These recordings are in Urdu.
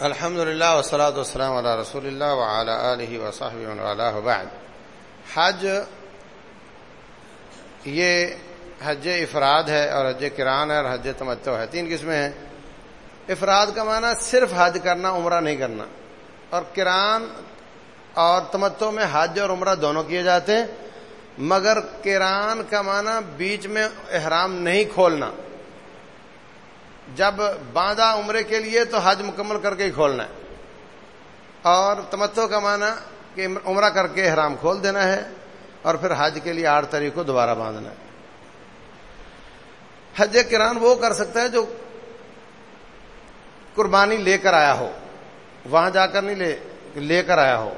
الحمد للہ وسلاۃ والسلام علی رسول اللہ وعلی آلہ وصحبہ وعلیٰ بعد حج یہ حج افراد ہے اور حج کران ہے اور حج تمتو ہے تین قسمیں ہیں افراد کا معنی صرف حج کرنا عمرہ نہیں کرنا اور کران اور تمتو میں حج اور عمرہ دونوں کیے جاتے ہیں مگر کران کا معنی بیچ میں احرام نہیں کھولنا جب باندھا عمرے کے لیے تو حج مکمل کر کے ہی کھولنا ہے۔ اور تمتو کا معنی کہ عمرہ کر کے احرام کھول دینا ہے اور پھر حج کے لیے آٹھ تاریخ کو دوبارہ باندھنا ہے۔ حج کران وہ کر سکتا ہے جو قربانی لے کر آیا ہو، وہاں جا کر نہیں لے لے کر آیا ہو،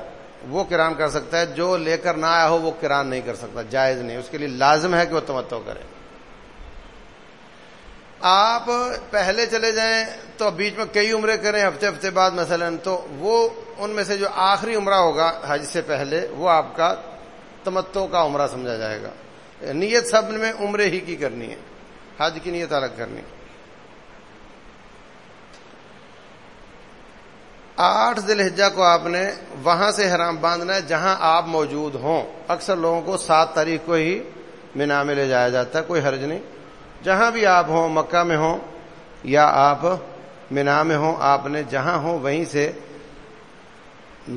وہ کران کر سکتا ہے۔ جو لے کر نہ آیا ہو، وہ کران نہیں کر سکتا، جائز نہیں۔ اس کے لیے لازم ہے کہ وہ تمتو کرے۔ آپ پہلے چلے جائیں تو بیچ میں کئی عمرے کریں، ہفتے ہفتے بعد مثلا، تو وہ ان میں سے جو آخری عمرہ ہوگا حج سے پہلے، وہ آپ کا تمتو کا عمرہ سمجھا جائے گا۔ نیت سب میں عمرے ہی کی کرنی ہے۔ حج کی نیت الگ کرنی آٹھ دلحجہ کو آپ نے وہاں سے حرام باندھنا ہے جہاں آپ موجود ہوں۔ اکثر لوگوں کو سات تاریخ کو ہی مینا میں لے جایا جاتا ہے، کوئی حرج نہیں۔ جہاں بھی آپ ہوں، مکہ میں ہوں یا آپ مینا میں ہوں، آپ نے جہاں ہوں وہیں سے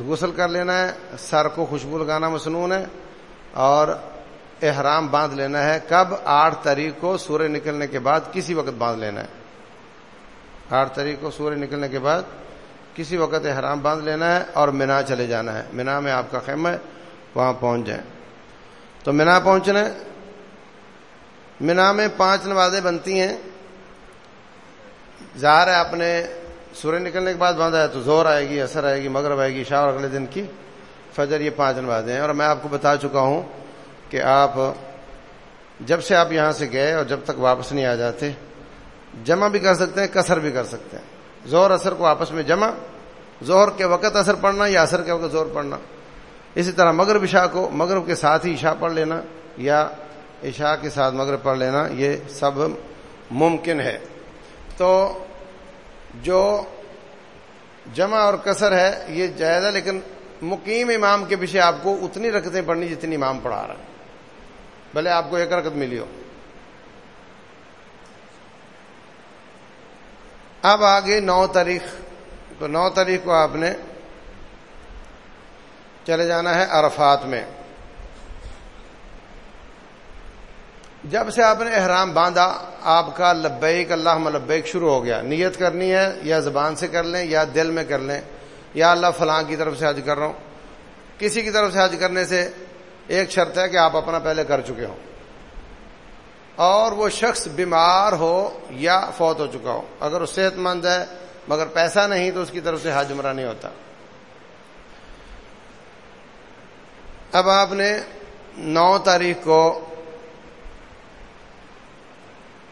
غسل کر لینا ہے، سر کو خوشبو لگانا مصنون ہے اور احرام باندھ لینا ہے۔ کب؟ آٹھ تاریخ کو سورج نکلنے کے بعد کسی وقت باندھ لینا ہے۔ آٹھ تاریخ کو سورج نکلنے کے بعد کسی وقت احرام باندھ لینا ہے اور مینا چلے جانا ہے۔ مینا میں آپ کا خیمہ ہے، وہاں پہنچ جائیں۔ تو مینا پہنچنا مینا میں پانچ نمازیں بنتی ہیں۔ ظاہر ہے آپ نے سورج نکلنے کے بعد باندھا ہے تو زور آئے گی، اثر آئے گی، مغرب آئے گی شاہ اور اگلے دن کی فجر یہ پانچ نمازیں ہیں۔ اور میں آپ کو بتا چکا ہوں کہ آپ جب سے آپ یہاں سے گئے اور جب تک واپس نہیں آ جاتے، جمع بھی کر سکتے ہیں کثر بھی کر سکتے ہیں۔ زور اثر کو آپس میں جمع، زہر کے وقت اثر پڑنا یا اثر کے وقت زور پڑنا اسی طرح مغرب عشاء کو مغرب کے ساتھ ہی عشاء پڑھ لینا یا عشاء کے ساتھ مغرب پڑھ لینا، یہ سب ممکن ہے۔ تو جو جمع اور کثر ہے، یہ جائزہ لیکن مقیم امام کے پیچھے آپ کو اتنی رکھتے پڑھنی جتنی امام پڑھا رہا ہے۔ بھلے آپ کو ایک رکت ملی ہو۔ اب آگے نو تاریخ۔ تو نو تاریخ کو آپ نے چلے جانا ہے عرفات میں۔ جب سے آپ نے احرام باندھا، آپ کا لبیک اللہ لبیک شروع ہو گیا۔ نیت کرنی ہے، یا زبان سے کر لیں، یا دل میں کر لیں۔ یا اللہ فلاں کی طرف سے حج کر رہا ہوں۔ کسی کی طرف سے حج کرنے سے ایک شرط ہے کہ آپ اپنا پہلے کر چکے ہوں۔ اور وہ شخص بیمار ہو یا فوت ہو چکا ہو۔ اگر وہ صحت مند ہے، مگر پیسہ نہیں، تو اس کی طرف سے حج عمرہ نہیں ہوتا۔ اب آپ نے نو تاریخ کو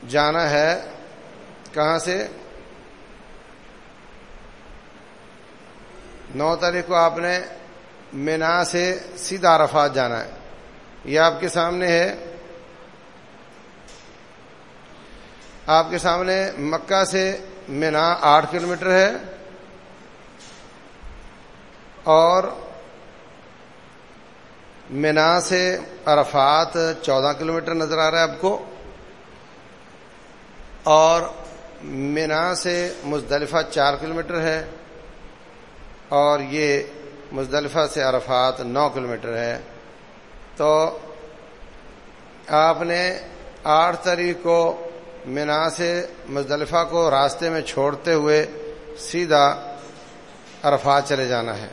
جانا ہے، کہاں سے؟ نو تاریخ کو آپ نے مینا سے سیدھا عرفات جانا ہے۔ یہ آپ کے سامنے ہے۔ آپ کے سامنے مکہ سے مینا آٹھ کلومیٹر ہے۔ اور مینا سے عرفات چودہ کلومیٹر نظر آ رہا ہے آپ کو۔ اور مینا سے مزدلفہ چار کلومیٹر ہے اور یہ مزدلفہ سے عرفات نو کلومیٹر ہے۔ تو آپ نے آٹھ تاریخ کو مینا سے مزدلفہ کو راستے میں چھوڑتے ہوئے سیدھا عرفات چلے جانا ہے۔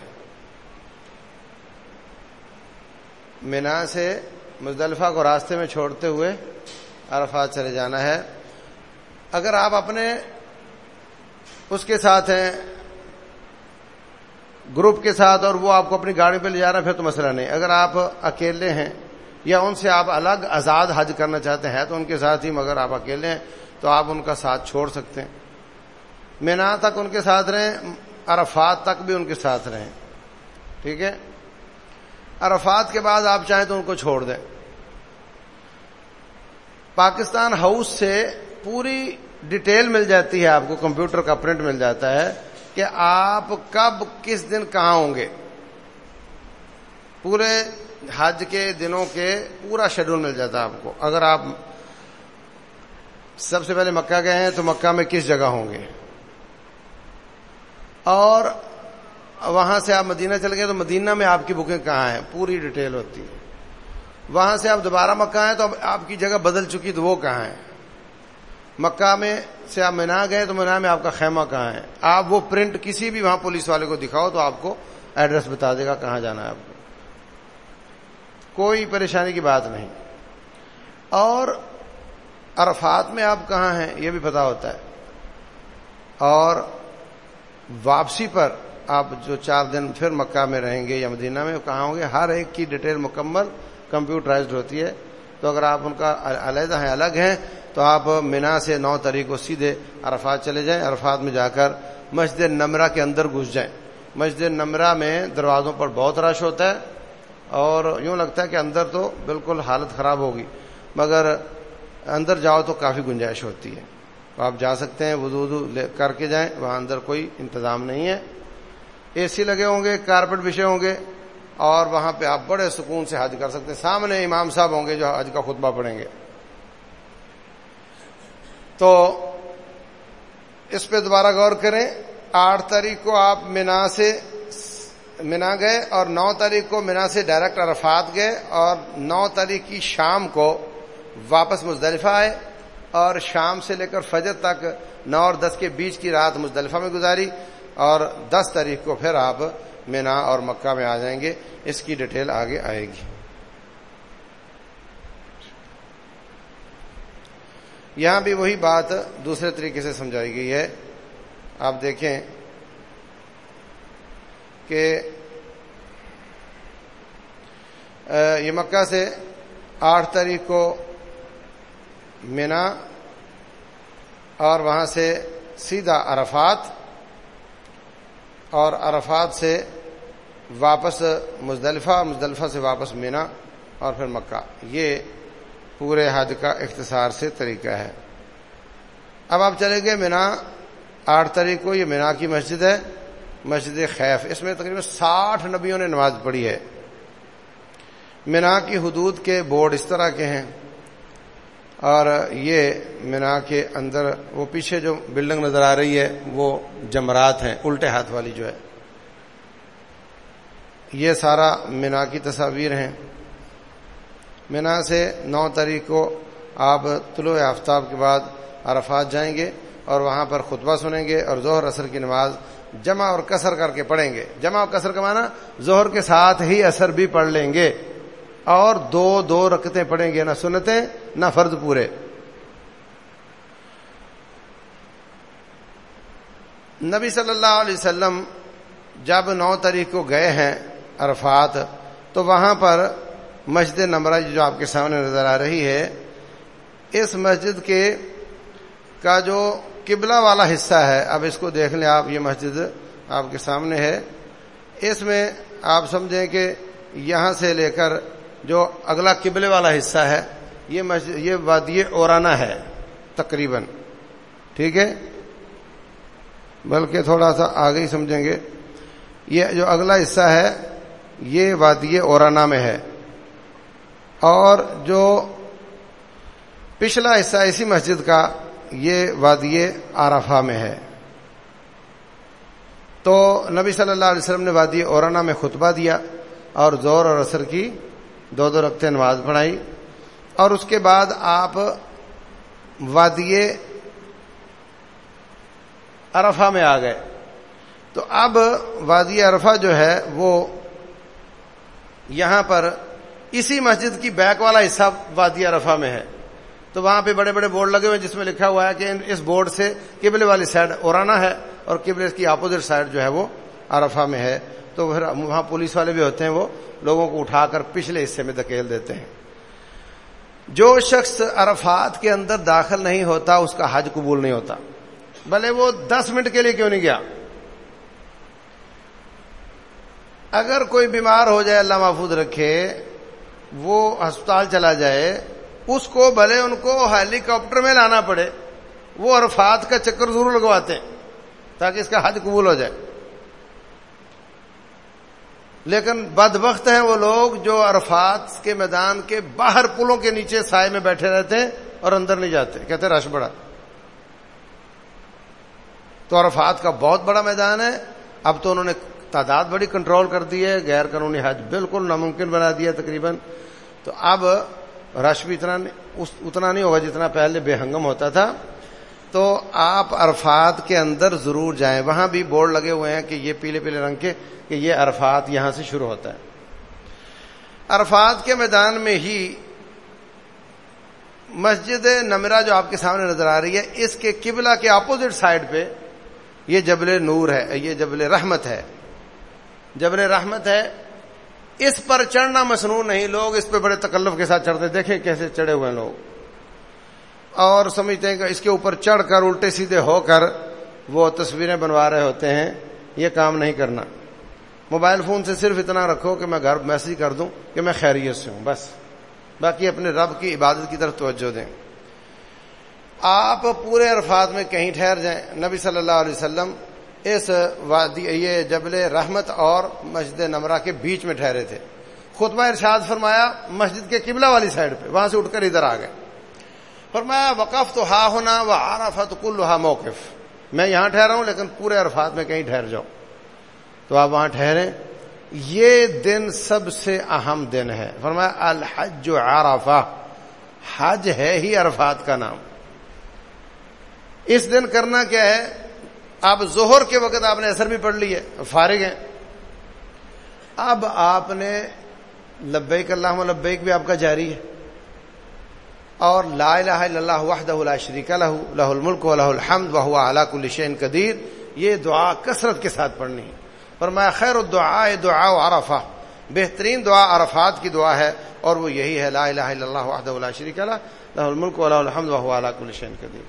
مینا سے مزدلفہ کو راستے میں چھوڑتے ہوئے عرفات چلے جانا ہے۔ اگر آپ اپنے اس کے ساتھ ہیں، گروپ کے ساتھ اور وہ آپ کو اپنی گاڑی پہ لے جا رہا ہے، پھر تو مسئلہ نہیں۔ اگر آپ اکیلے ہیں یا ان سے آپ الگ آزاد حج کرنا چاہتے ہیں، تو ان کے ساتھ ہی مگر آپ اکیلے ہیں، تو آپ ان کا ساتھ چھوڑ سکتے ہیں۔ مینا تک ان کے ساتھ رہیں، عرفات تک بھی ان کے ساتھ رہیں۔ ٹھیک ہے؟ عرفات کے بعد آپ چاہیں تو ان کو چھوڑ دیں۔ پاکستان ہاؤس سے پوری ڈیٹیل مل جاتی ہے، آپ کو کمپیوٹر کا پرنٹ مل جاتا ہے کہ آپ کب کس دن کہاں ہوں گے۔ پورے حج کے دنوں کے پورا شیڈول مل جاتا ہے آپ کو۔ اگر آپ سب سے پہلے مکہ گئے ہیں تو مکہ میں کس جگہ ہوں گے؟ اور وہاں سے آپ مدینہ چل گئے تو مدینہ میں آپ کی بکنگ کہاں ہے؟ پوری ڈیٹیل ہوتی ہے۔ وہاں سے آپ دوبارہ مکہ ہیں تو آپ کی جگہ بدل چکی تو وہ کہاں ہے؟ مکہ میں سے آپ مینا گئے تو مینا میں آپ کا خیمہ کہاں ہے؟ آپ وہ پرنٹ کسی بھی وہاں پولیس والے کو دکھاؤ تو آپ کو ایڈریس بتا دے گا کہاں جانا ہے آپ کو۔ کوئی پریشانی کی بات نہیں۔ اور عرفات میں آپ کہاں ہیں یہ بھی پتا ہوتا ہے۔ اور واپسی پر آپ جو چار دن پھر مکہ میں رہیں گے یا مدینہ میں کہاں ہوں گے، ہر ایک کی ڈیٹیل مکمل کمپیوٹرائزڈ ہوتی ہے۔ تو اگر آپ ان کا علیحدہ ہیں، الگ ہیں تو آپ مینا سے نو تاریخ کو سیدھے عرفات چلے جائیں، عرفات میں جا کر مسجد نمرہ کے اندر گھس جائیں۔ مسجد نمرہ میں دروازوں پر بہت رش ہوتا ہے اور یوں لگتا ہے کہ اندر تو بالکل حالت خراب ہوگی، مگر اندر جاؤ تو کافی گنجائش ہوتی ہے۔ آپ جا سکتے ہیں، وضو وضو کر کے جائیں، وہاں اندر کوئی انتظام نہیں ہے۔ اے سی لگے ہوں گے، کارپیٹ بچھے ہوں گے اور وہاں پہ آپ بڑے سکون سے حج کر سکتے ہیں۔ سامنے امام صاحب ہوں گے جو حج کا خطبہ پڑھیں گے۔ تو اس پہ دوبارہ غور کریں، آٹھ تاریخ کو آپ مینا سے مینا گئے اور نو تاریخ کو مینا سے ڈائریکٹ عرفات گئے اور نو تاریخ کی شام کو واپس مزدلفہ آئے اور شام سے لے کر فجر تک نو اور دس کے بیچ کی رات مزدلفہ میں گزاری اور دس تاریخ کو پھر آپ مینا اور مکہ میں آ جائیں گے۔ اس کی ڈیٹیل آگے آئے گی۔ یہاں بھی وہی بات دوسرے طریقے سے سمجھائی گئی ہے۔ آپ دیکھیں کہ یہ مکہ سے آٹھ تاریخ کو مینا اور وہاں سے سیدھا عرفات اور عرفات سے واپس مزدلفہ مزدلفہ سے واپس مینا اور پھر مکہ۔ یہ پورے حد کا اختصار سے طریقہ ہے۔ اب آپ چلے گئے مینا، آٹھ تاریخ کو یہ مینا کی مسجد ہے، مسجد خیف۔ اس میں تقریباً ساٹھ نبیوں نے نماز پڑھی ہے۔ مینا کی حدود کے بورڈ اس طرح کے ہیں۔ اور یہ مینا کے اندر وہ پیچھے جو بلڈنگ نظر آ رہی ہے، وہ جمرات ہیں، الٹے ہاتھ والی جو ہے۔ یہ سارا مینا کی تصاویر ہیں۔ مینا سے نو تاریخ کو آپ طلوع آفتاب کے بعد عرفات جائیں گے اور وہاں پر خطبہ سنیں گے اور ظہر اثر کی نماز جمع اور کثر کر کے پڑھیں گے۔ جمع اور کثر کا معنی ظہر کے ساتھ ہی اثر بھی پڑھ لیں گے۔ اور دو دو رکتیں پڑھیں گے، نہ سنتیں، نہ فرد پورے۔ نبی صلی اللہ علیہ وسلم جب نو تاریخ کو گئے ہیں عرفات، تو وہاں پر مسجد نمرہ جو آپ کے سامنے نظر آ رہی ہے، اس مسجد کے کا جو قبلہ والا حصہ ہے، اب اس کو دیکھ لیں آپ، یہ مسجد آپ کے سامنے ہے۔ اس میں آپ سمجھیں کہ یہاں سے لے کر جو اگلا قبلے والا حصہ ہے، یہ مسجد، یہ وادی اورانا ہے، تقریباً۔ ٹھیک ہے؟ بلکہ تھوڑا سا آگے ہی سمجھیں گے۔ یہ جو اگلا حصہ ہے، یہ وادی اورانا میں ہے۔ اور جو پچھلا حصہ اسی مسجد کا یہ وادی آرافہ میں ہے۔ تو نبی صلی اللہ علیہ وسلم نے وادی اورانا میں خطبہ دیا اور زور اور اثر کی دو دو رکھتے نماز پڑھائی اور اس کے بعد آپ وادی ارفا میں آ گئے۔ تو اب وادی ارفا جو ہے وہ یہاں پر اسی مسجد کی بیک والا حصہ وادی ارفا میں ہے۔ تو وہاں پہ بڑے بڑے بورڈ لگے ہوئے جس میں لکھا ہوا ہے کہ اس بورڈ سے قبلے والی سائڈ اورانا ہے اور قبلے کی اپوزٹ سائڈ جو ہے وہ ارفا میں ہے۔ تو پھر وہاں پولیس والے بھی ہوتے ہیں، وہ لوگوں کو اٹھا کر پچھلے حصے میں دھکیل دیتے ہیں۔ جو شخص عرفات کے اندر داخل نہیں ہوتا، اس کا حج قبول نہیں ہوتا۔ بھلے وہ دس منٹ کے لیے کیوں نہیں گیا؟ اگر کوئی بیمار ہو جائے، اللہ محفوظ رکھے وہ ہسپتال چلا جائے، اس کو بھلے ان کو ہیلی کاپٹر میں لانا پڑے۔ وہ عرفات کا چکر ضرور لگواتے ہیں تاکہ اس کا حج قبول ہو جائے۔ لیکن بد وقت ہیں وہ لوگ جو عرفات کے میدان کے باہر پلوں کے نیچے سائے میں بیٹھے رہتے ہیں اور اندر نہیں جاتے۔ کہتے رش بڑا۔ تو عرفات کا بہت بڑا میدان ہے۔ اب تو انہوں نے تعداد بڑی کنٹرول کر دی ہے، غیر قانونی حج بالکل ناممکن بنا دیا تقریباً۔ تو اب رش بھی اتنا اتنا نہیں ہوگا جتنا پہلے بے ہنگم ہوتا تھا۔ تو آپ عرفات کے اندر ضرور جائیں۔ وہاں بھی بورڈ لگے ہوئے ہیں کہ یہ پیلے پیلے رنگ کے کہ یہ عرفات یہاں سے شروع ہوتا ہے۔ عرفات کے میدان میں ہی مسجد نمرہ جو آپ کے سامنے نظر آ رہی ہے، اس کے قبلہ کے اپوزٹ سائڈ پہ یہ جبل نور ہے، یہ جبل رحمت ہے۔ جبل رحمت ہے، اس پر چڑھنا مصنوع نہیں، لوگ اس پہ بڑے تکلف کے ساتھ چڑھتے دیکھیں کیسے چڑھے ہوئے ہیں لوگ۔ اور سمجھتے ہیں کہ اس کے اوپر چڑھ کر، الٹے سیدھے ہو کر وہ تصویریں بنوا رہے ہوتے ہیں۔ یہ کام نہیں کرنا۔ موبائل فون سے صرف اتنا رکھو کہ میں گھر میسج کر دوں کہ میں خیریت سے ہوں، بس۔ باقی اپنے رب کی عبادت کی طرف توجہ دیں۔ آپ پورے عرفات میں کہیں ٹھہر جائیں۔ نبی صلی اللہ علیہ وسلم اس وادی، یہ جبل رحمت اور مسجد نمرہ کے بیچ میں ٹھہرے تھے۔ خطبہ ارشاد فرمایا، مسجد کے قبلہ والی سائڈ پہ، وہاں سے اٹھ کر ادھر آ گئے۔ فرمایا وقف تو ہا ہونا وہ عرفت کل موقف۔ میں یہاں ٹھہرا ہوں، لیکن پورے عرفات میں کہیں ٹھہر جاؤ تو آپ وہاں ٹھہرے یہ دن سب سے اہم دن ہے۔ فرمایا، الحج عرفہ۔ حج ہے ہی عرفات کا نام۔ اس دن کرنا کیا ہے؟ اب ظہر کے وقت آپ نے اثر بھی پڑھ لی ہے فارغ ہیں۔ اب آپ نے لبیک اللہ لبیک بھی آپ کا جاری ہے۔ اور لا الہ الا اللہ وحدہ لا شریک لہ لہ الملک و لہ الحمد وهو على كل قدیر۔ یہ دعا کثرت کے ساتھ پڑھنی ہے۔ فرمایا، خیر الدعاء دعاء عرفہ۔ بہترین دعا عرفات کی دعا ہے اور وہ یہی ہے، لا الہ الا اللہ وحدہ لا شریک لہ لہ الملک و لہ الحمد وهو على كل قدیر۔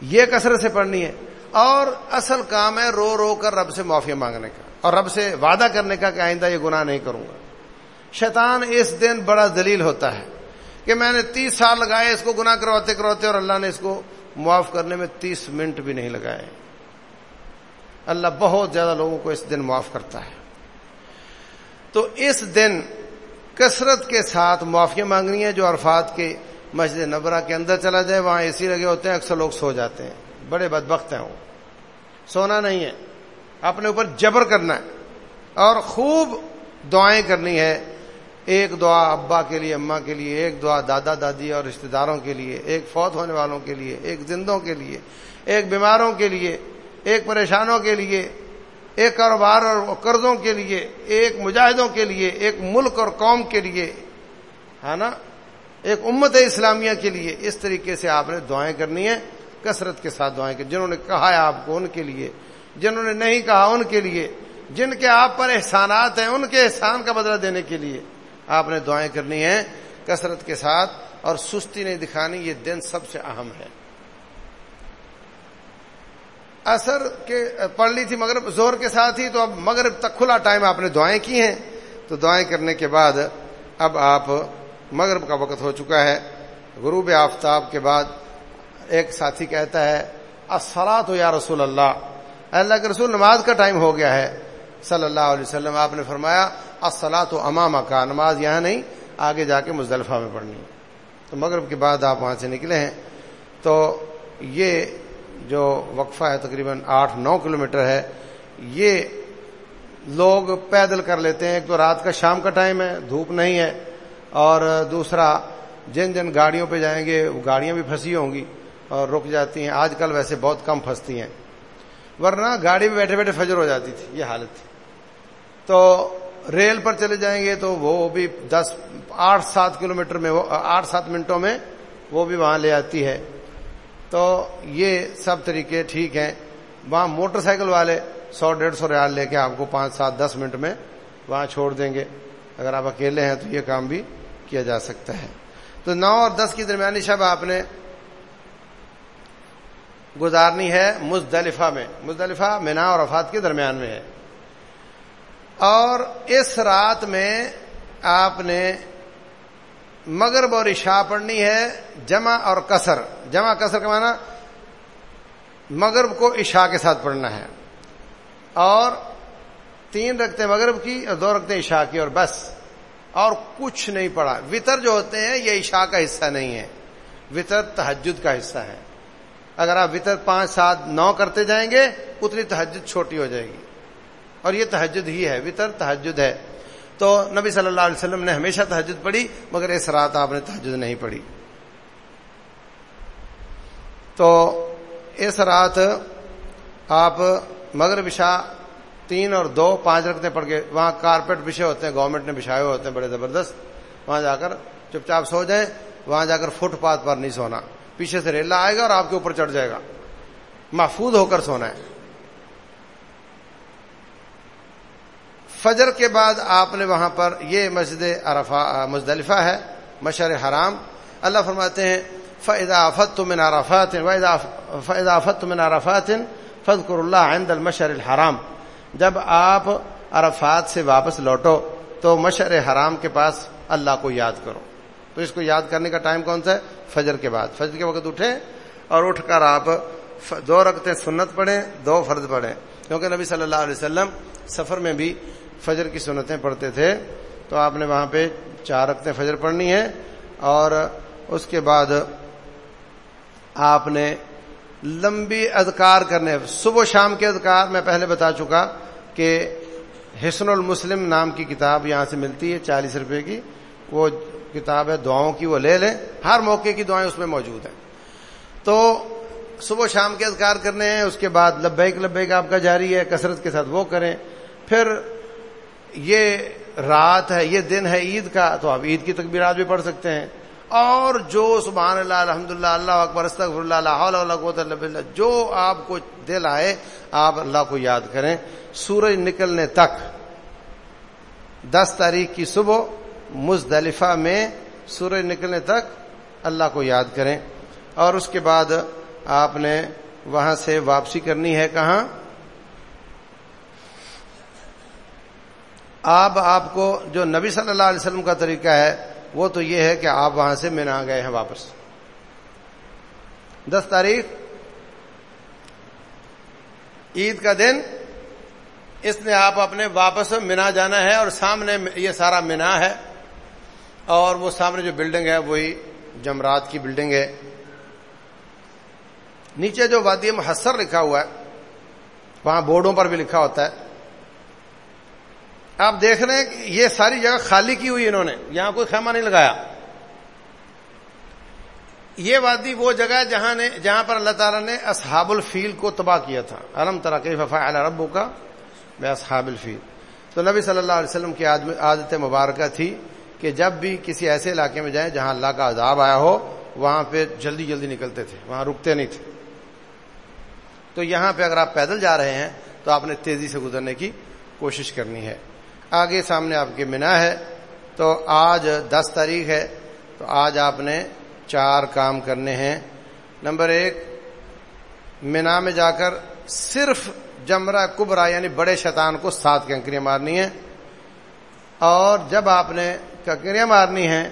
یہ کثرت سے پڑھنی ہے۔ اور اصل کام ہے رو رو کر رب سے معافی مانگنے کا اور رب سے وعدہ کرنے کا کہ آئندہ یہ گناہ نہیں کروں گا۔ شیطان اس دن بڑا دلیل ہوتا ہے کہ میں نے تیس سال لگائے اس کو گناہ کرواتے کرواتے اور اللہ نے اس کو معاف کرنے میں تیس منٹ بھی نہیں لگائے۔ اللہ بہت زیادہ لوگوں کو اس دن معاف کرتا ہے۔ تو اس دن کثرت کے ساتھ معافی مانگنی ہے جو عرفات کے مسجد نبرا کے اندر چلا جائے، وہاں اے سی لگے ہوتے ہیں، اکثر لوگ سو جاتے ہیں۔ بڑے بدبخت ہیں وہ سونا نہیں ہے اپنے اوپر جبر کرنا ہے اور خوب دعائیں کرنی ہے ایک دعا ابا کے لیے اماں کے لیے ایک دعا دادا دادی اور رشتہ داروں کے لیے ایک فوت ہونے والوں کے لیے ایک زندوں کے لیے ایک بیماروں کے لیے ایک پریشانوں کے لیے ایک کاروبار اور قرضوں کے لیے ایک مجاہدوں کے لیے ایک ملک اور قوم کے لیے ہے نا ایک امت اسلامیہ کے لیے اس طریقے سے آپ نے دعائیں کرنی ہے کثرت کے ساتھ دعائیں کہ جنہوں نے کہا ہے آپ کو ان کے لیے، جنہوں نے نہیں کہا ان کے لیے، جن کے آپ پر احسانات ہیں، ان کے احسان کا بدلہ دینے کے لیے آپ نے دعائیں کرنی ہیں کثرت کے ساتھ اور سستی نہیں دکھانی، یہ دن سب سے اہم ہے۔ اثر کے پڑھ لی تھی مغرب زور کے ساتھ ہی تو اب مغرب تک کھلا ٹائم آپ نے دعائیں کی ہیں۔ تو دعائیں کرنے کے بعد اب آپ مغرب کا وقت ہو چکا ہے، غروب آفتاب کے بعد ایک ساتھی کہتا ہے اصلا تو یا رسول اللہ۔ اللہ کے رسول، نماز کا ٹائم ہو گیا ہے۔ صلی اللہ علیہ وسلم، آپ نے فرمایا اصلا تو امام کا نماز یہاں نہیں، آگے جا کے مزدلفہ میں پڑھنی۔ تو مغرب کے بعد آپ وہاں سے نکلے ہیں۔ تو یہ جو وقفہ ہے، تقریباً آٹھ نو کلومیٹر ہے، یہ لوگ پیدل کر لیتے ہیں۔ ایک تو رات کا شام کا ٹائم ہے، دھوپ نہیں ہے۔ اور دوسرا، جن جن گاڑیوں پہ جائیں گے، وہ گاڑیاں بھی پھنسی ہوں گی۔ اور رک جاتی ہیں۔ آج کل ویسے بہت کم پھنستی ہیں۔ ورنہ گاڑی میں بیٹھے بیٹھے فجر ہو جاتی تھی۔ یہ حالت تھی۔ تو ریل پر چلے جائیں گے تو وہ بھی دس، آٹھ، سات کلو میٹر میں آٹھ، سات منٹوں میں وہ بھی وہاں لے آتی ہے۔ تو یہ سب طریقے ٹھیک ہیں۔ وہاں موٹر سائیکل والے سو، ڈیڑھ سو ریال لے کے آپ کو پانچ، سات، دس منٹ میں وہاں چھوڑ دیں گے۔ اگر آپ اکیلے ہیں تو یہ کام بھی کیا جا سکتا ہے۔ تو نو اور دس کی درمیانی شب آپ نے گزارنی ہے مزدلفہ میں۔ مزدلفہ مینا اور افات کے درمیان میں ہے۔ اور اس رات میں آپ نے مغرب اور عشاء پڑھنی ہے، جمع اور کسر جمع کسر کا معنی مغرب کو عشاء کے ساتھ پڑھنا ہے۔ اور تین رکھتے مغرب کی اور دو رکھتے عشاء کی اور بس۔ اور کچھ نہیں پڑا وطر جو ہوتے ہیں، یہ عشاء کا حصہ نہیں ہے۔ وطر تحجد کا حصہ ہے۔ اگر آپ وطر پانچ سات نو کرتے جائیں گے، اتنی تحجد چھوٹی ہو جائے گی۔ اور یہ تحجد ہی ہے، وطر تحجد ہے۔ تو نبی صلی اللہ علیہ وسلم نے ہمیشہ تحجد پڑھی، مگر اس رات آپ نے تحجد نہیں پڑھی۔ تو اس رات آپ مگر بچھا تین اور دو پانچ رکھتے پڑ کے وہاں کارپیٹ بچھے ہوتے ہیں، گورنمنٹ نے بچھائے ہوئے ہوتے ہیں، بڑے زبردست۔ وہاں جا کر چپ چاپ سو جائیں، وہاں جا کر فٹ پاتھ پر نہیں سونا۔ پیچھے سے ریلا آئے گا اور آپ کے اوپر چڑھ جائے گا۔ محفوظ ہو کر سونا ہے۔ فجر کے بعد آپ نے وہاں پر یہ مسجد مزدلفہ ہے مشر حرام۔ اللہ فرماتے ہیں فضا آفت تم عرفات فضا آفت تم عرفات فض کر اللہ عند المشر الحرام۔ جب آپ عرفات سے واپس لوٹو تو مشر حرام کے پاس اللہ کو یاد کرو۔ تو اس کو یاد کرنے کا ٹائم کون سا ہے؟ فجر کے بعد۔ فجر کے وقت اٹھیں اور اٹھ کر آپ دو رکھتے سنت پڑھیں، دو فرض پڑھیں۔ کیونکہ نبی صلی اللہ علیہ وسلم سفر میں بھی فجر کی سنتیں پڑھتے تھے۔ تو آپ نے وہاں پہ چار رکھتے فجر پڑھنی ہے اور اس کے بعد آپ نے لمبی اذکار کرنے صبح و شام کے اذکار میں پہلے بتا چکا کہ حسن المسلم نام کی کتاب یہاں سے ملتی ہے، چالیس روپے کی۔ وہ کتاب ہے دعاؤں کی وہ لے لیں۔ ہر موقع کی دعائیں اس میں موجود ہیں۔ تو صبح شام کے اذکار کرنے ہیں، اس کے بعد لبیک لبیک آپ کا جاری ہے، کثرت کے ساتھ وہ کریں۔ پھر یہ رات ہے، یہ دن ہے عید کا، تو آپ عید کی تکبیرات بھی پڑھ سکتے ہیں۔ اور جو سبحان اللہ الحمد اللہ اللہ اکبر استغفر اللہ اللہ اللہ جو آپ کو دل آئے، آپ اللہ کو یاد کریں۔ سورج نکلنے تک، دس تاریخ کی صبح مزدلفہ میں سورج نکلنے تک اللہ کو یاد کریں۔ اور اس کے بعد آپ نے وہاں سے واپسی کرنی ہے کہاں؟ آپ آپ کو جو نبی صلی اللہ علیہ وسلم کا طریقہ ہے، وہ تو یہ ہے کہ آپ وہاں سے مینا گئے ہیں واپس۔ دس تاریخ، عید کا دن، اس نے آپ اپنے واپس مینا جانا ہے اور سامنے یہ سارا مینا ہے۔ اور وہ سامنے جو بلڈنگ ہے وہی جمرات کی بلڈنگ ہے۔ نیچے جو وادی محسر لکھا ہوا ہے، وہاں بورڈوں پر بھی لکھا ہوتا ہے۔ آپ دیکھ رہے ہیں کہ یہ ساری جگہ خالی کی ہوئی انہوں نے، یہاں کوئی خیمہ نہیں لگایا۔ یہ وادی وہ جگہ جہاں نے، جہاں پر اللہ تعالیٰ نے اصحاب الفیل کو تباہ کیا تھا۔ علم ترقی ففا ربو کا بے اصحاب الفیل۔ تو نبی صلی اللہ علیہ وسلم کی عادت مبارکہ تھی۔ کہ جب بھی کسی ایسے علاقے میں جائیں جہاں اللہ کا عذاب آیا ہو، وہاں پہ جلدی جلدی نکلتے تھے، وہاں رکتے نہیں تھے۔ تو یہاں پہ اگر آپ پیدل جا رہے ہیں، تو آپ نے تیزی سے گزرنے کی کوشش کرنی ہے۔ آگے سامنے آپ کے مینا ہے، تو آج دس تاریخ ہے، تو آج آپ نے چار کام کرنے ہیں۔ نمبر ایک، مینا میں جا کر صرف جمرہ کبرا یعنی بڑے شیطان کو سات کنکریاں مارنی ہیں۔ اور جب آپ نے کنکریاں مارنی ہیں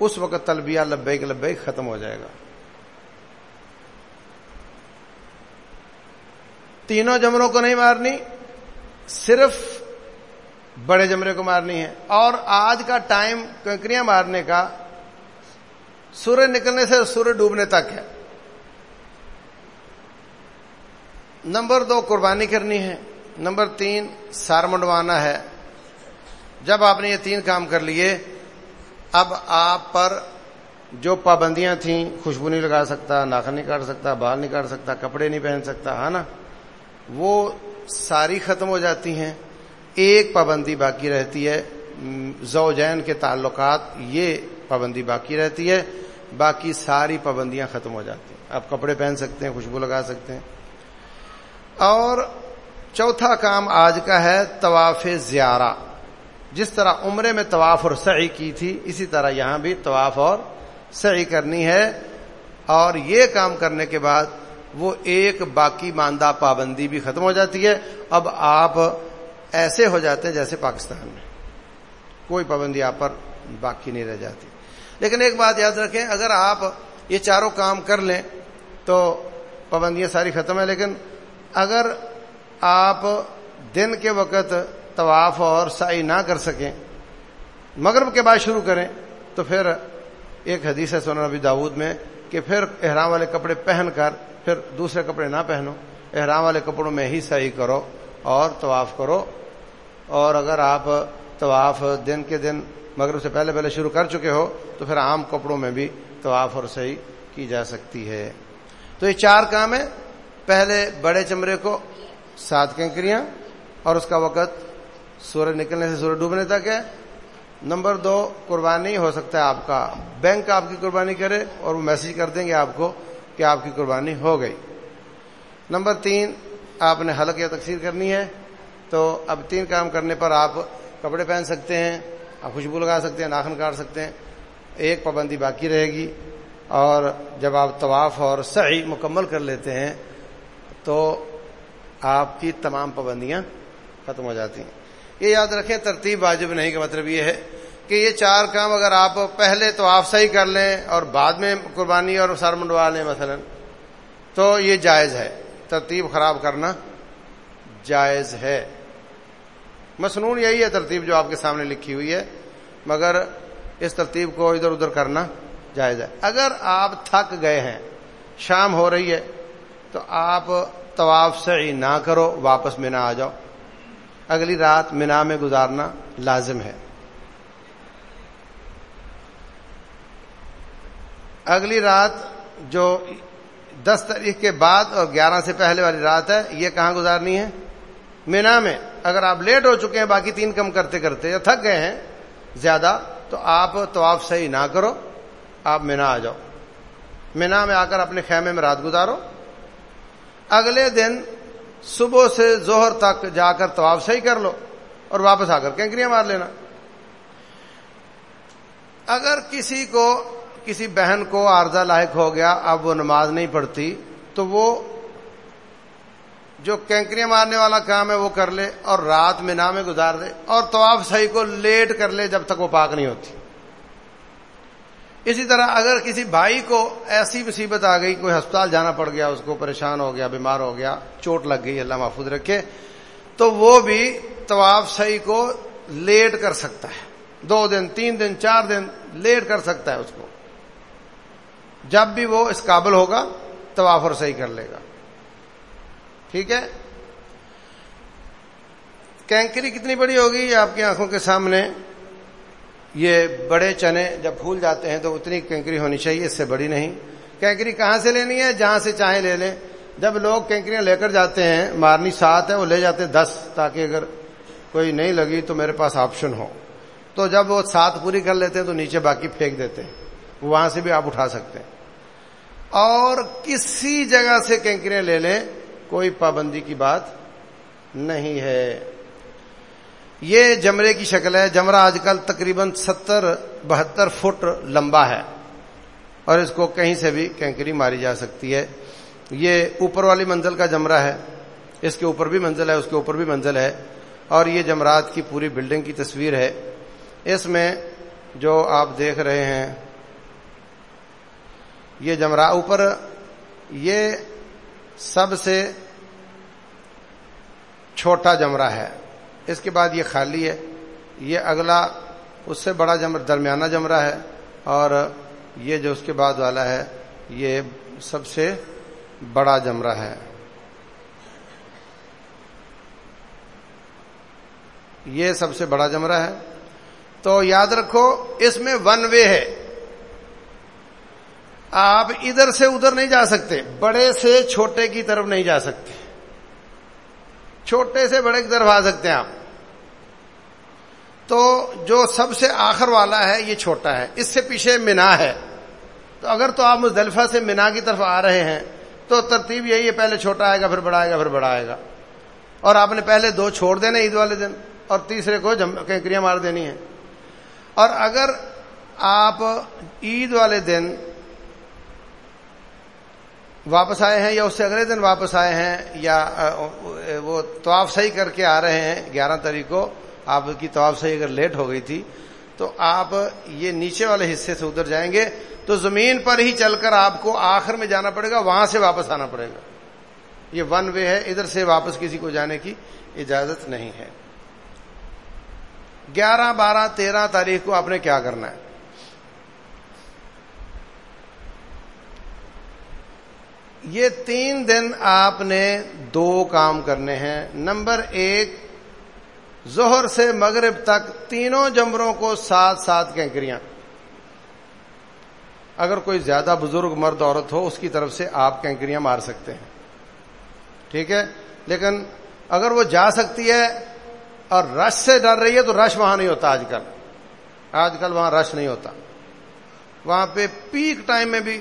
اس وقت تلبیہ لبیک لبیک ختم ہو جائے گا۔ تینوں جمروں کو نہیں مارنی، صرف بڑے جمرے کو مارنی ہے۔ اور آج کا ٹائم کنکریاں مارنے کا سورج نکلنے سے سورج ڈوبنے تک ہے۔ نمبر دو، قربانی کرنی ہے۔ نمبر تین سار منڈوانا ہے۔ جب آپ نے یہ تین کام کر لیے اب آپ پر جو پابندیاں تھیں، خوشبو نہیں لگا سکتا، ناخن نہیں کاٹ سکتا، بال نہیں کاٹ سکتا، کپڑے نہیں پہن سکتا ہے نا؟ وہ ساری ختم ہو جاتی ہیں، ایک پابندی باقی رہتی ہے۔ زوجین کے تعلقات، یہ پابندی باقی رہتی ہے۔ باقی ساری پابندیاں ختم ہو جاتی ہیں۔ آپ کپڑے پہن سکتے ہیں، خوشبو لگا سکتے ہیں۔ اور چوتھا کام آج کا ہے، طواف زیارہ۔ جس طرح عمرے میں طواف اور سعی کی تھی، اسی طرح یہاں بھی طواف اور سعی کرنی ہے۔ اور یہ کام کرنے کے بعد وہ ایک باقی ماندہ پابندی بھی ختم ہو جاتی ہے۔ اب آپ ایسے ہو جاتے ہیں جیسے پاکستان میں۔ کوئی پابندی آپ پر باقی نہیں رہ جاتی۔ لیکن ایک بات یاد رکھیں، اگر آپ یہ چاروں کام کر لیں تو پابندیاں ساری ختم ہیں، لیکن اگر آپ دن کے وقت طواف اور سائی نہ کر سکیں، مغرب کے بعد شروع کریں، تو پھر ایک حدیث ہے سونا نبی داود میں کہ پھر احرام والے کپڑے پہن کر پھر دوسرے کپڑے نہ پہنو، احرام والے کپڑوں میں ہی صحیح کرو اور طواف کرو۔ اور اگر آپ طواف دن کے دن مغرب سے پہلے پہلے شروع کر چکے ہو، تو پھر عام کپڑوں میں بھی طواف اور صحیح کی جا سکتی ہے۔ تو یہ چار کام ہے پہلے بڑے چمڑے کو سات کنکریاں اور اس کا وقت سورج نکلنے سے سورج ڈوبنے تک ہے۔ نمبر دو، قربانی ہو سکتا ہے آپ کا۔ بینک آپ کی قربانی کرے اور وہ میسج کر دیں گے آپ کو کہ آپ کی قربانی ہو گئی۔ نمبر تین، آپ نے حلق یا تقسیم کرنی ہے۔ تو اب تین کام کرنے پر آپ کپڑے پہن سکتے ہیں، آپ خوشبو لگا سکتے ہیں، ناخن کاٹ سکتے ہیں۔ ایک پابندی باقی رہے گی۔ اور جب آپ طواف اور صحیح مکمل کر لیتے ہیں تو آپ کی تمام پابندیاں ختم ہو جاتی ہیں۔ یہ یاد رکھیں، ترتیب واجب نہیں، کا مطلب یہ ہے کہ یہ چار کام اگر آپ پہلے تو آپ صحیح کر لیں اور بعد میں قربانی اور سر منڈوا لیں مثلا، تو یہ جائز ہے۔ ترتیب خراب کرنا جائز ہے۔ مصنون یہی ہے ترتیب جو آپ کے سامنے لکھی ہوئی ہے، مگر اس ترتیب کو ادھر ادھر کرنا جائز ہے۔ اگر آپ تھک گئے ہیں، شام ہو رہی ہے، تو آپ طواف سے نہ کرو، واپس میں نہ آ جاؤ۔ اگلی رات مینا میں گزارنا لازم ہے۔ اگلی رات جو دس تاریخ کے بعد اور گیارہ سے پہلے والی رات ہے، یہ کہاں گزارنی ہے؟ مینا میں۔ اگر آپ لیٹ ہو چکے ہیں، باقی تین کم کرتے کرتے یا تھک گئے ہیں زیادہ، تو آپ تو آپ صحیح نہ کرو۔ آپ مینا آ جاؤ۔ مینا میں آ کر اپنے خیمے میں رات گزارو۔ اگلے دن صبح سے زہر تک جا کر طواف صحیح کر لو اور واپس آ کر کینکریاں مار لینا۔ اگر کسی کو، کسی بہن کو عارضہ لاحق ہو گیا، اب وہ نماز نہیں پڑھتی، تو وہ جو کینکریاں مارنے والا کام ہے وہ کر لے اور رات میں نامے گزار دے اور طواف صحیح کو لیٹ کر لے جب تک وہ پاک نہیں ہوتی۔ اسی طرح اگر کسی بھائی کو ایسی مصیبت آ گئی، کوئی ہسپتال جانا پڑ گیا، اس کو پریشان ہو گیا، بیمار ہو گیا، چوٹ لگ گئی، اللہ محفوظ رکھے، تو وہ بھی طواف صحیح کو لیٹ کر سکتا ہے۔ دو دن، تین دن، چار دن لیٹ کر سکتا ہے اس کو۔ جب بھی وہ اس قابل ہوگا، طواف اور صحیح کر لے گا۔ ٹھیک ہے؟ کینکری کتنی بڑی ہوگی آپ کی آنکھوں کے سامنے؟ یہ بڑے چنے جب پھول جاتے ہیں تو اتنی کینکری ہونی چاہیے، اس سے بڑی نہیں۔ کینکری کہاں سے لینی ہے؟ جہاں سے چاہیں لے لیں۔ جب لوگ کینکریاں لے کر جاتے ہیں، مارنی سات ہے وہ لے جاتے ہیں دس، تاکہ اگر کوئی نہیں لگی تو میرے پاس آپشن ہو۔ تو جب وہ سات پوری کر لیتے ہیں تو نیچے باقی پھینک دیتے ہیں۔ وہاں سے بھی آپ اٹھا سکتے ہیں۔ اور کسی جگہ سے کینکریاں لے لیں، کوئی پابندی کی بات نہیں ہے۔ یہ جمرے کی شکل ہے۔ جمرہ آج کل تقریباً ستر، بہتر فٹ لمبا ہے۔ اور اس کو کہیں سے بھی کینکری ماری جا سکتی ہے۔ یہ اوپر والی منزل کا جمرہ ہے۔ اس کے اوپر بھی منزل ہے، اس کے اوپر بھی منزل ہے۔ اور یہ جمرات کی پوری بلڈنگ کی تصویر ہے۔ اس میں جو آپ دیکھ رہے ہیں، یہ جمرہ اوپر، یہ سب سے چھوٹا جمرہ ہے۔ اس کے بعد یہ خالی ہے۔ یہ اگلا، اس سے بڑا جمر، درمیانہ جمرہ ہے اور یہ جو اس کے بعد والا ہے، یہ سب سے بڑا جمرہ ہے۔ یہ سب سے بڑا جمرہ ہے۔ تو یاد رکھو، اس میں ون وے ہے۔ آپ ادھر سے ادھر نہیں جا سکتے، بڑے سے چھوٹے کی طرف نہیں جا سکتے۔ چھوٹے سے بڑے کی طرف آ سکتے ہیں آپ۔ تو جو سب سے آخر والا ہے، یہ چھوٹا ہے۔ اس سے پیچھے مینا ہے۔ تو اگر تو آپ مزدلفہ سے مینا کی طرف آ رہے ہیں، تو ترتیب یہی ہے، پہلے چھوٹا آئے گا، پھر بڑا آئے گا، پھر بڑا آئے گا۔ اور آپ نے پہلے دو چھوڑ دینا عید والے دن، اور تیسرے کو کینکریاں مار دینی ہے اور اگر آپ عید والے دن واپس آئے ہیں یا اس سے اگلے دن واپس آئے ہیں یا وہ طواف صحیح کر کے آ رہے ہیں گیارہ تاریخ کو، آپ کی طواف صحیح اگر لیٹ ہو گئی تھی، تو آپ یہ نیچے والے حصے سے ادھر جائیں گے، تو زمین پر ہی چل کر آپ کو آخر میں جانا پڑے گا، وہاں سے واپس آنا پڑے گا۔ یہ ون وے ہے، ادھر سے واپس کسی کو جانے کی اجازت نہیں ہے۔ گیارہ، بارہ، تیرہ تاریخ کو آپ نے کیا کرنا ہے؟ یہ تین دن آپ نے دو کام کرنے ہیں۔ نمبر ایک زہر سے مغرب تک تینوں جمروں کو ساتھ ساتھ کینکریاں۔ اگر کوئی زیادہ بزرگ مرد عورت ہو، اس کی طرف سے آپ کینکریاں مار سکتے ہیں۔ ٹھیک ہے؟ لیکن اگر وہ جا سکتی ہے اور رش سے ڈر رہی ہے، تو رش وہاں نہیں ہوتا آج کل۔ آج کل وہاں رش نہیں ہوتا۔ وہاں پہ پیک ٹائم میں بھی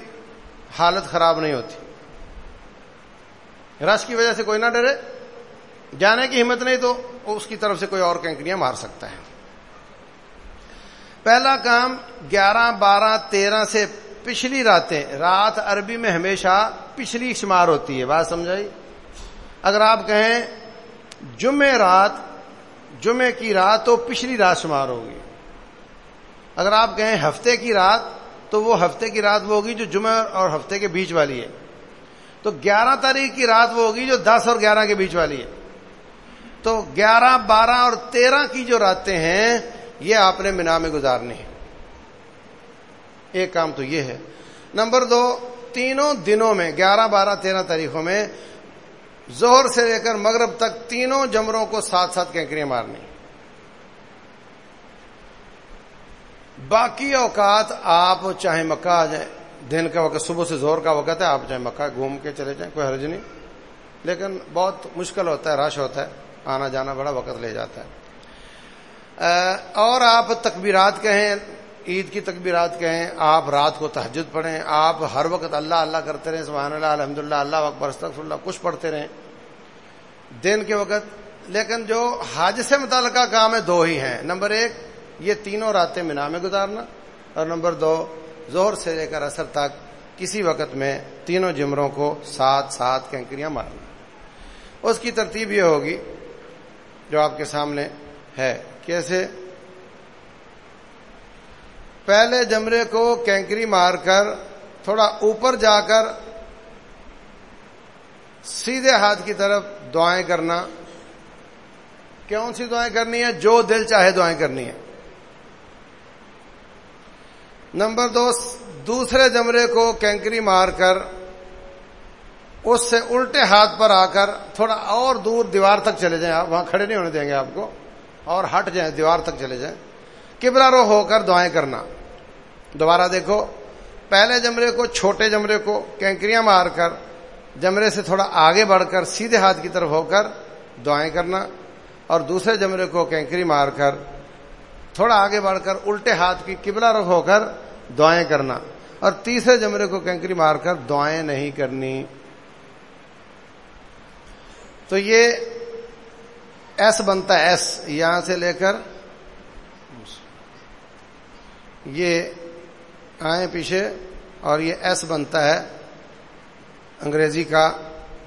حالت خراب نہیں ہوتی۔ رش کی وجہ سے کوئی نہ ڈرے، جانے کی ہمت نہیں تو اس کی طرف سے کوئی اور کینکریاں مار سکتا ہے۔ پہلا کام گیارہ، بارہ، تیرہ سے پچھلی راتیں، رات عربی میں ہمیشہ پچھلی شمار ہوتی ہے۔ بات سمجھائی؟ اگر آپ کہیں جمعے رات جمعے کی رات تو پچھلی رات شمار ہوگی۔ اگر آپ کہیں ہفتے کی رات تو وہ ہفتے کی رات وہ ہوگی جو جمعہ اور ہفتے کے بیچ والی ہے۔ تو گیارہ تاریخ کی رات وہ ہوگی جو دس اور گیارہ کے بیچ والی ہے۔ تو گیارہ، بارہ اور تیرہ کی جو راتیں ہیں، یہ آپ نے مینا میں گزارنی ہے ایک کام تو یہ ہے۔ نمبر دو، تینوں دنوں میں، گیارہ، بارہ، تیرہ تاریخوں میں زہر سے لے کر مغرب تک تینوں جمروں کو ساتھ ساتھ کینکریاں مارنی۔ باقی اوقات آپ چاہے مکہ آ جائیں۔ دن کا وقت، صبح سے زور کا وقت ہے، آپ چاہے مکہ گھوم کے چلے جائیں، کوئی حرج نہیں۔ لیکن بہت مشکل ہوتا ہے، رش ہوتا ہے، آنا جانا بڑا وقت لے جاتا ہے۔ اور آپ تکبیرات کہیں، عید کی تکبیرات کہیں، آپ رات کو تحجد پڑھیں، آپ ہر وقت اللہ اللہ کرتے رہیں، سبحان اللہ الحمد للہ اللہ اکبر استغفر اللہ کچھ پڑھتے رہیں۔ دن کے وقت، لیکن جو حج سے متعلقہ کام ہے، دو ہی ہیں۔ نمبر ایک، یہ تینوں راتیں مینا میں گزارنا، اور نمبر دو زہر سے لے کر اثر تک کسی وقت میں تینوں جمروں کو ساتھ ساتھ کینکریاں مارنا اس کی ترتیب یہ ہوگی جو آپ کے سامنے ہے کیسے پہلے جمرے کو کینکری مار کر تھوڑا اوپر جا کر سیدھے ہاتھ کی طرف دعائیں کرنا کون سی دعائیں کرنی ہے جو دل چاہے دعائیں کرنی ہے نمبر دو، دوسرے جمرے کو کینکری مار کر، اس سے الٹے ہاتھ پر آ کر تھوڑا اور دور دیوار تک چلے جائیں، آپ وہاں کھڑے نہیں ہونے دیں گے آپ کو، اور ہٹ جائیں، دیوار تک چلے جائیں۔ کبرا رو ہو کر دعائیں کرنا۔ دوبارہ دیکھو، پہلے جمرے کو، چھوٹے جمرے کو کینکریاں مار کر، جمرے سے تھوڑا آگے بڑھ کر، سیدھے ہاتھ کی طرف ہو کر دعائیں کرنا، اور دوسرے جمرے کو کینکری مار کر تھوڑا آگے بڑھ کر الٹے ہاتھ کی قبلہ رخ ہو کر دعائیں کرنا اور تیسرے جمرے کو کینکری مار کر دعائیں نہیں کرنی۔ تو یہ ایس بنتا ہے، ایس، یہاں سے لے کر یہ آئیں پیچھے اور یہ ایس بنتا ہے انگریزی کا۔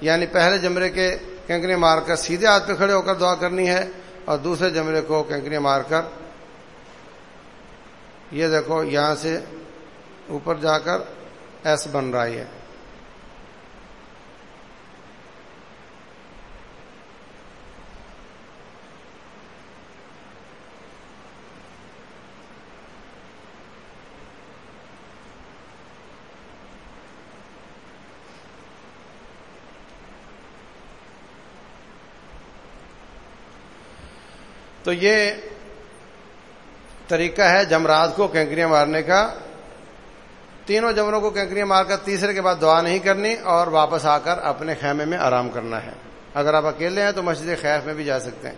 یعنی پہلے جمرے کے کینکریاں مار کر سیدھے ہاتھ پہ کھڑے ہو کر دعا کرنی ہے اور دوسرے جمرے کو کینکریاں مار کر یہ دیکھو یہاں سے اوپر جا کر ایس بن رہا ہے تو یہ طریقہ ہے جمرات کو کینکریاں مارنے کا۔ تینوں جمروں کو کینکریاں مار کر تیسرے کے بعد دعا نہیں کرنی اور واپس آ کر اپنے خیمے میں آرام کرنا ہے۔ اگر آپ اکیلے ہیں تو مسجد خیف میں بھی جا سکتے ہیں۔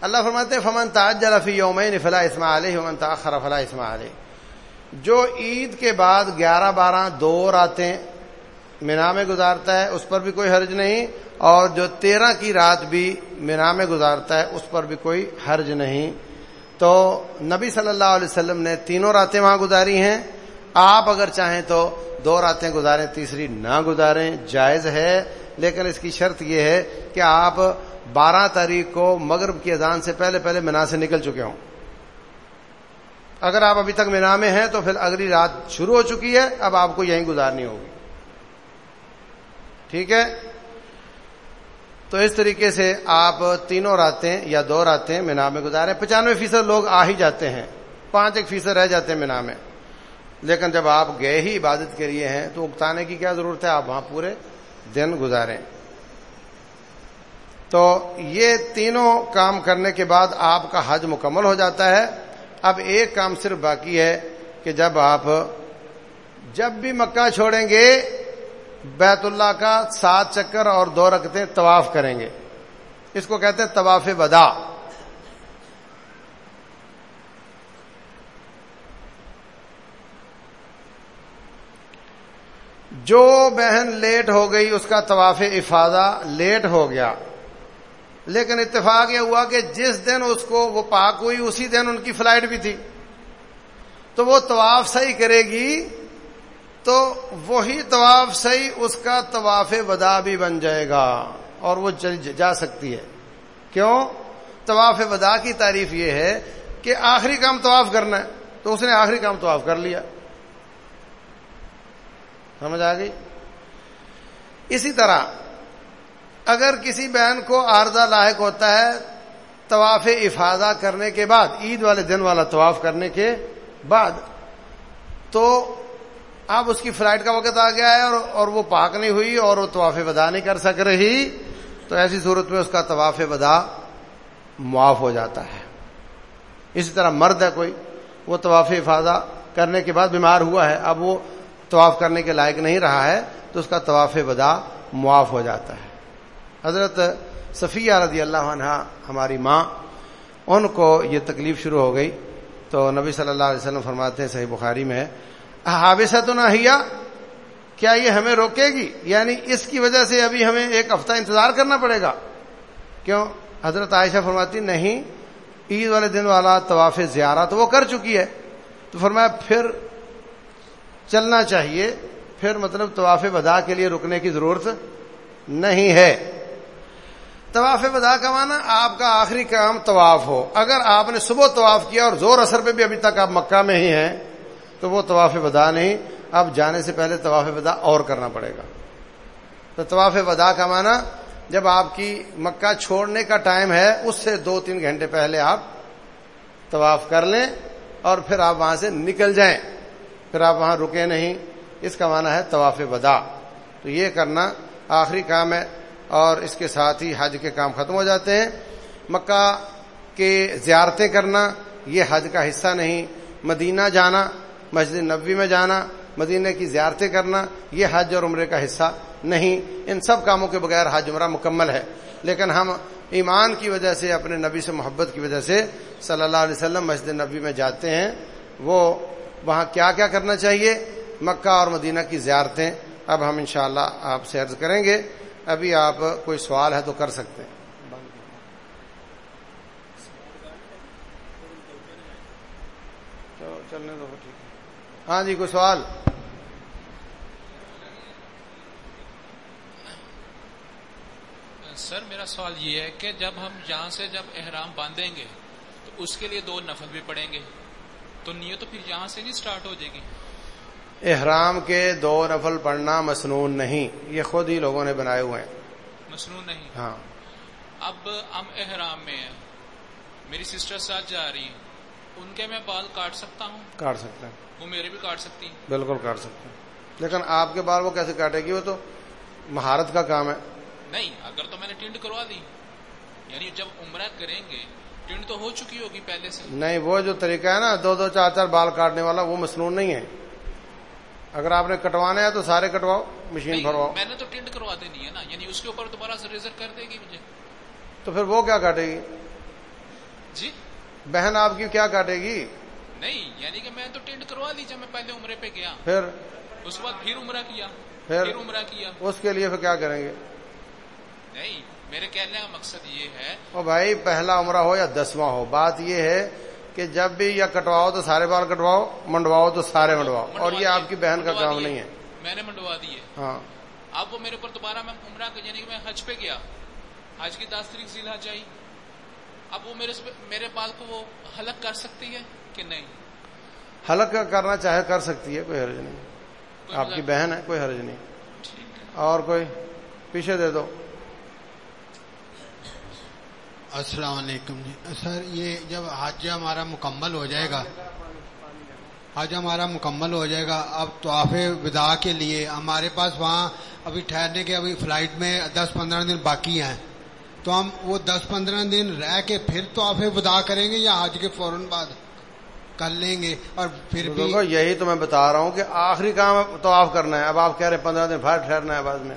اللہ فرماتے فمن تاج جرفی یومین فلاح اسما علیہ فمن تاخر فلاح اسما علیہ جو عید کے بعد گیارہ بارہ دو راتیں مینا میں گزارتا ہے، اس پر بھی کوئی حرج نہیں۔ اور جو تیرہ کی رات بھی مینا میں گزارتا ہے، اس پر بھی کوئی حرج نہیں۔ تو نبی صلی اللہ علیہ وسلم نے تینوں راتیں وہاں گزاری ہیں۔ آپ اگر چاہیں تو دو راتیں گزاریں، تیسری نہ گزاریں، جائز ہے۔ لیکن اس کی شرط یہ ہے کہ آپ بارہ تاریخ کو مغرب کی اذان سے پہلے پہلے مینا سے نکل چکے ہوں۔ اگر آپ ابھی تک مینا میں ہیں تو پھر اگلی رات شروع ہو چکی ہے، اب آپ کو یہیں گزارنی ہوگی۔ ٹھیک ہے؟ تو اس طریقے سے آپ تینوں راتیں یا دو راتیں مینا میں گزارے پچانوے فیصد لوگ آ ہی جاتے ہیں۔ پانچ ایک فیصد رہ جاتے ہیں مینا میں۔ لیکن جب آپ گئے ہی عبادت کے لیے ہیں تو اکتانے کی کیا ضرورت ہے؟ آپ وہاں پورے دن گزاریں۔ تو یہ تینوں کام کرنے کے بعد آپ کا حج مکمل ہو جاتا ہے۔ اب ایک کام صرف باقی ہے کہ جب آپ جب بھی مکہ چھوڑیں گے بیت اللہ کا سات چکر اور دو رکھتے طواف کریں گے۔ اس کو کہتے ہیں طواف ودا۔ جو بہن لیٹ ہو گئی، اس کا طواف افادہ لیٹ ہو گیا۔ لیکن اتفاق یہ ہوا کہ جس دن اس کو وہ پاک ہوئی، اسی دن ان کی فلائٹ بھی تھی۔ تو وہ طواف صحیح کرے گی۔ تو وہی طواف صحیح، اس کا طواف ودا بھی بن جائے گا اور وہ جا سکتی ہے۔ کیوں؟ طواف ودا کی تعریف یہ ہے کہ آخری کام طواف کرنا ہے، تو اس نے آخری کام طواف کر لیا۔ سمجھ آ گئی؟ اسی طرح اگر کسی بہن کو آردہ لاحق ہوتا ہے طواف افادہ کرنے کے بعد، عید والے دن والا طواف کرنے کے بعد، تو اب اس کی فلائٹ کا وقت آ گیا ہے اور اور وہ پاک نہیں ہوئی اور وہ طواف ودا نہیں کر سک رہی، تو ایسی صورت میں اس کا طواف ودا معاف ہو جاتا ہے۔ اسی طرح مرد ہے کوئی، وہ طواف افادہ کرنے کے بعد بیمار ہوا ہے، اب وہ طواف کرنے کے لائق نہیں رہا ہے، تو اس کا طواف ودا معاف ہو جاتا ہے۔ حضرت صفیہ رضی اللہ عنہ، ہماری ماں، ان کو یہ تکلیف شروع ہو گئی۔ تو نبی صلی اللہ علیہ وسلم فرماتے ہیں، صحیح بخاری میں تو نہ کیا یہ ہمیں روکے گی؟ یعنی اس کی وجہ سے ابھی ہمیں ایک ہفتہ انتظار کرنا پڑے گا۔ کیوں؟ حضرت عائشہ فرماتی، نہیں، عید والے دن والا طواف زیارہ تو وہ کر چکی ہے۔ تو فرمایا، پھر چلنا چاہیے۔ پھر مطلب طواف ودا کے لیے رکنے کی ضرورت نہیں ہے۔ طواف ودا کا معنی آپ کا آخری کام طواف ہو۔ اگر آپ نے صبح طواف کیا اور زور اثر پہ بھی ابھی تک آپ مکہ میں ہی ہیں تو وہ طواف ودا نہیں، اب جانے سے پہلے طواف ودا اور کرنا پڑے گا۔ تو طواف ودا کا معنی جب آپ کی مکہ چھوڑنے کا ٹائم ہے، اس سے دو تین گھنٹے پہلے آپ طواف کر لیں اور پھر آپ وہاں سے نکل جائیں۔ پھر آپ وہاں رکے نہیں۔ اس کا معنی ہے طواف ودا۔ تو یہ کرنا آخری کام ہے اور اس کے ساتھ ہی حج کے کام ختم ہو جاتے ہیں۔ مکہ کے زیارتیں کرنا، یہ حج کا حصہ نہیں۔ مدینہ جانا مسجد نبوی میں جانا، مدینہ کی زیارتیں کرنا، یہ حج اور عمرے کا حصہ نہیں۔ ان سب کاموں کے بغیر حج عمرہ مکمل ہے۔ لیکن ہم ایمان کی وجہ سے، اپنے نبی سے محبت کی وجہ سے صلی اللہ علیہ وسلم مسجد نبی میں جاتے ہیں۔ وہ وہاں کیا کیا کرنا چاہیے؟ مکہ اور مدینہ کی زیارتیں۔ اب ہم انشاءاللہ شاء آپ سے عرض کریں گے۔ ابھی آپ کوئی سوال ہے تو کر سکتے ہیں۔ چلنے دو۔ ہاں جی کوئی سوال؟ سر میرا سوال یہ ہے کہ جب ہم یہاں سے جب احرام باندھیں گے تو اس کے لیے دو نفل بھی پڑیں گے۔ تو نیت تو پھر یہاں سے نہیں سٹارٹ ہو جائے گی۔ احرام کے دو نفل پڑھنا مسنون نہیں یہ خود ہی لوگوں نے بنائے ہوئے ہیں۔ مسنون نہیں۔ ہاں۔ اب ہم احرام میں ہیں۔ میری سسٹر ساتھ جا رہی ہیں۔ ان کے میں بال کاٹ سکتا ہوں؟ کاٹ سکتے ہیں وہ میرے بھی کاٹ سکتی بالکل کاٹ سکتے ہیں لیکن آپ کے بال وہ کیسے کاٹے گی؟ وہ تو مہارت کا کام ہے۔ نہیں اگر تو میں نے ٹینٹ کروا دی۔ یعنی جب عمرہ کریں گے ٹینٹ تو ہو چکی ہوگی پہلے سے۔ نہیں وہ جو طریقہ ہے نا دو دو چار چار بال کاٹنے والا وہ مصنون نہیں ہے۔ اگر آپ نے کٹوانا ہے تو سارے کٹواؤ مشین بھرواؤ۔ میں نے تو ٹینٹ کروا دینی ہے نا۔ یعنی اس کے اوپر دوبارہ ریزر کر دے گی مجھے۔ تو پھر وہ کیا کاٹے گی؟ جی؟ بہن آپ کی کیا کاٹے گی؟ نہیں یعنی کہ میں تو ٹینٹ کروا لی جب میں پہلے عمرے پہ گیا۔ پھر؟ اس بعد پھر عمرہ کیا پھر؟ عمرہ کیا۔ اس کے لیے پھر کیا کریں گے؟ نہیں میرے کہنے کا مقصد یہ ہے۔ او بھائی پہلا عمرہ ہو یا دسواں ہو بات یہ ہے کہ جب بھی یا کٹواؤ تو سارے بال کٹواؤ منڈواؤ تو سارے منڈواؤ اور یہ آپ کی بہن کا کام نہیں ہے۔ میں نے منڈوا دیے ہاں۔ اب وہ میرے اوپر دوبارہ میں عمرہ یعنی کہ میں حج پہ گیا۔ حج کی دس تاریخ ضلع جائی اب وہ میرے میرے بال کو وہ حلق کر سکتی ہے کہ نہیں؟ حلق کرنا چاہے کر سکتی ہے کوئی حرج نہیں۔ آپ کی بہن ہے کوئی حرج نہیں۔ اور کوئی پیچھے دے دو۔ السلام علیکم جی۔ سر یہ جب حج ہمارا مکمل ہو جائے گا حج ہمارا مکمل ہو جائے گا اب طواف ودا کے لیے ہمارے پاس وہاں ابھی ٹھہرنے کے ابھی فلائٹ میں دس پندرہ دن باقی ہیں۔ تو ہم وہ دس پندرہ دن رہ کے پھر طواف ودا کریں گے یا حج کے فوراً بعد کر لیں گے اور پھر بھی یہی تو میں بتا رہا ہوں کہ آخری کام طواف کرنا ہے۔ اب آپ کہہ رہے ہیں پندرہ دن بھر ٹھہرنا ہے بعد میں۔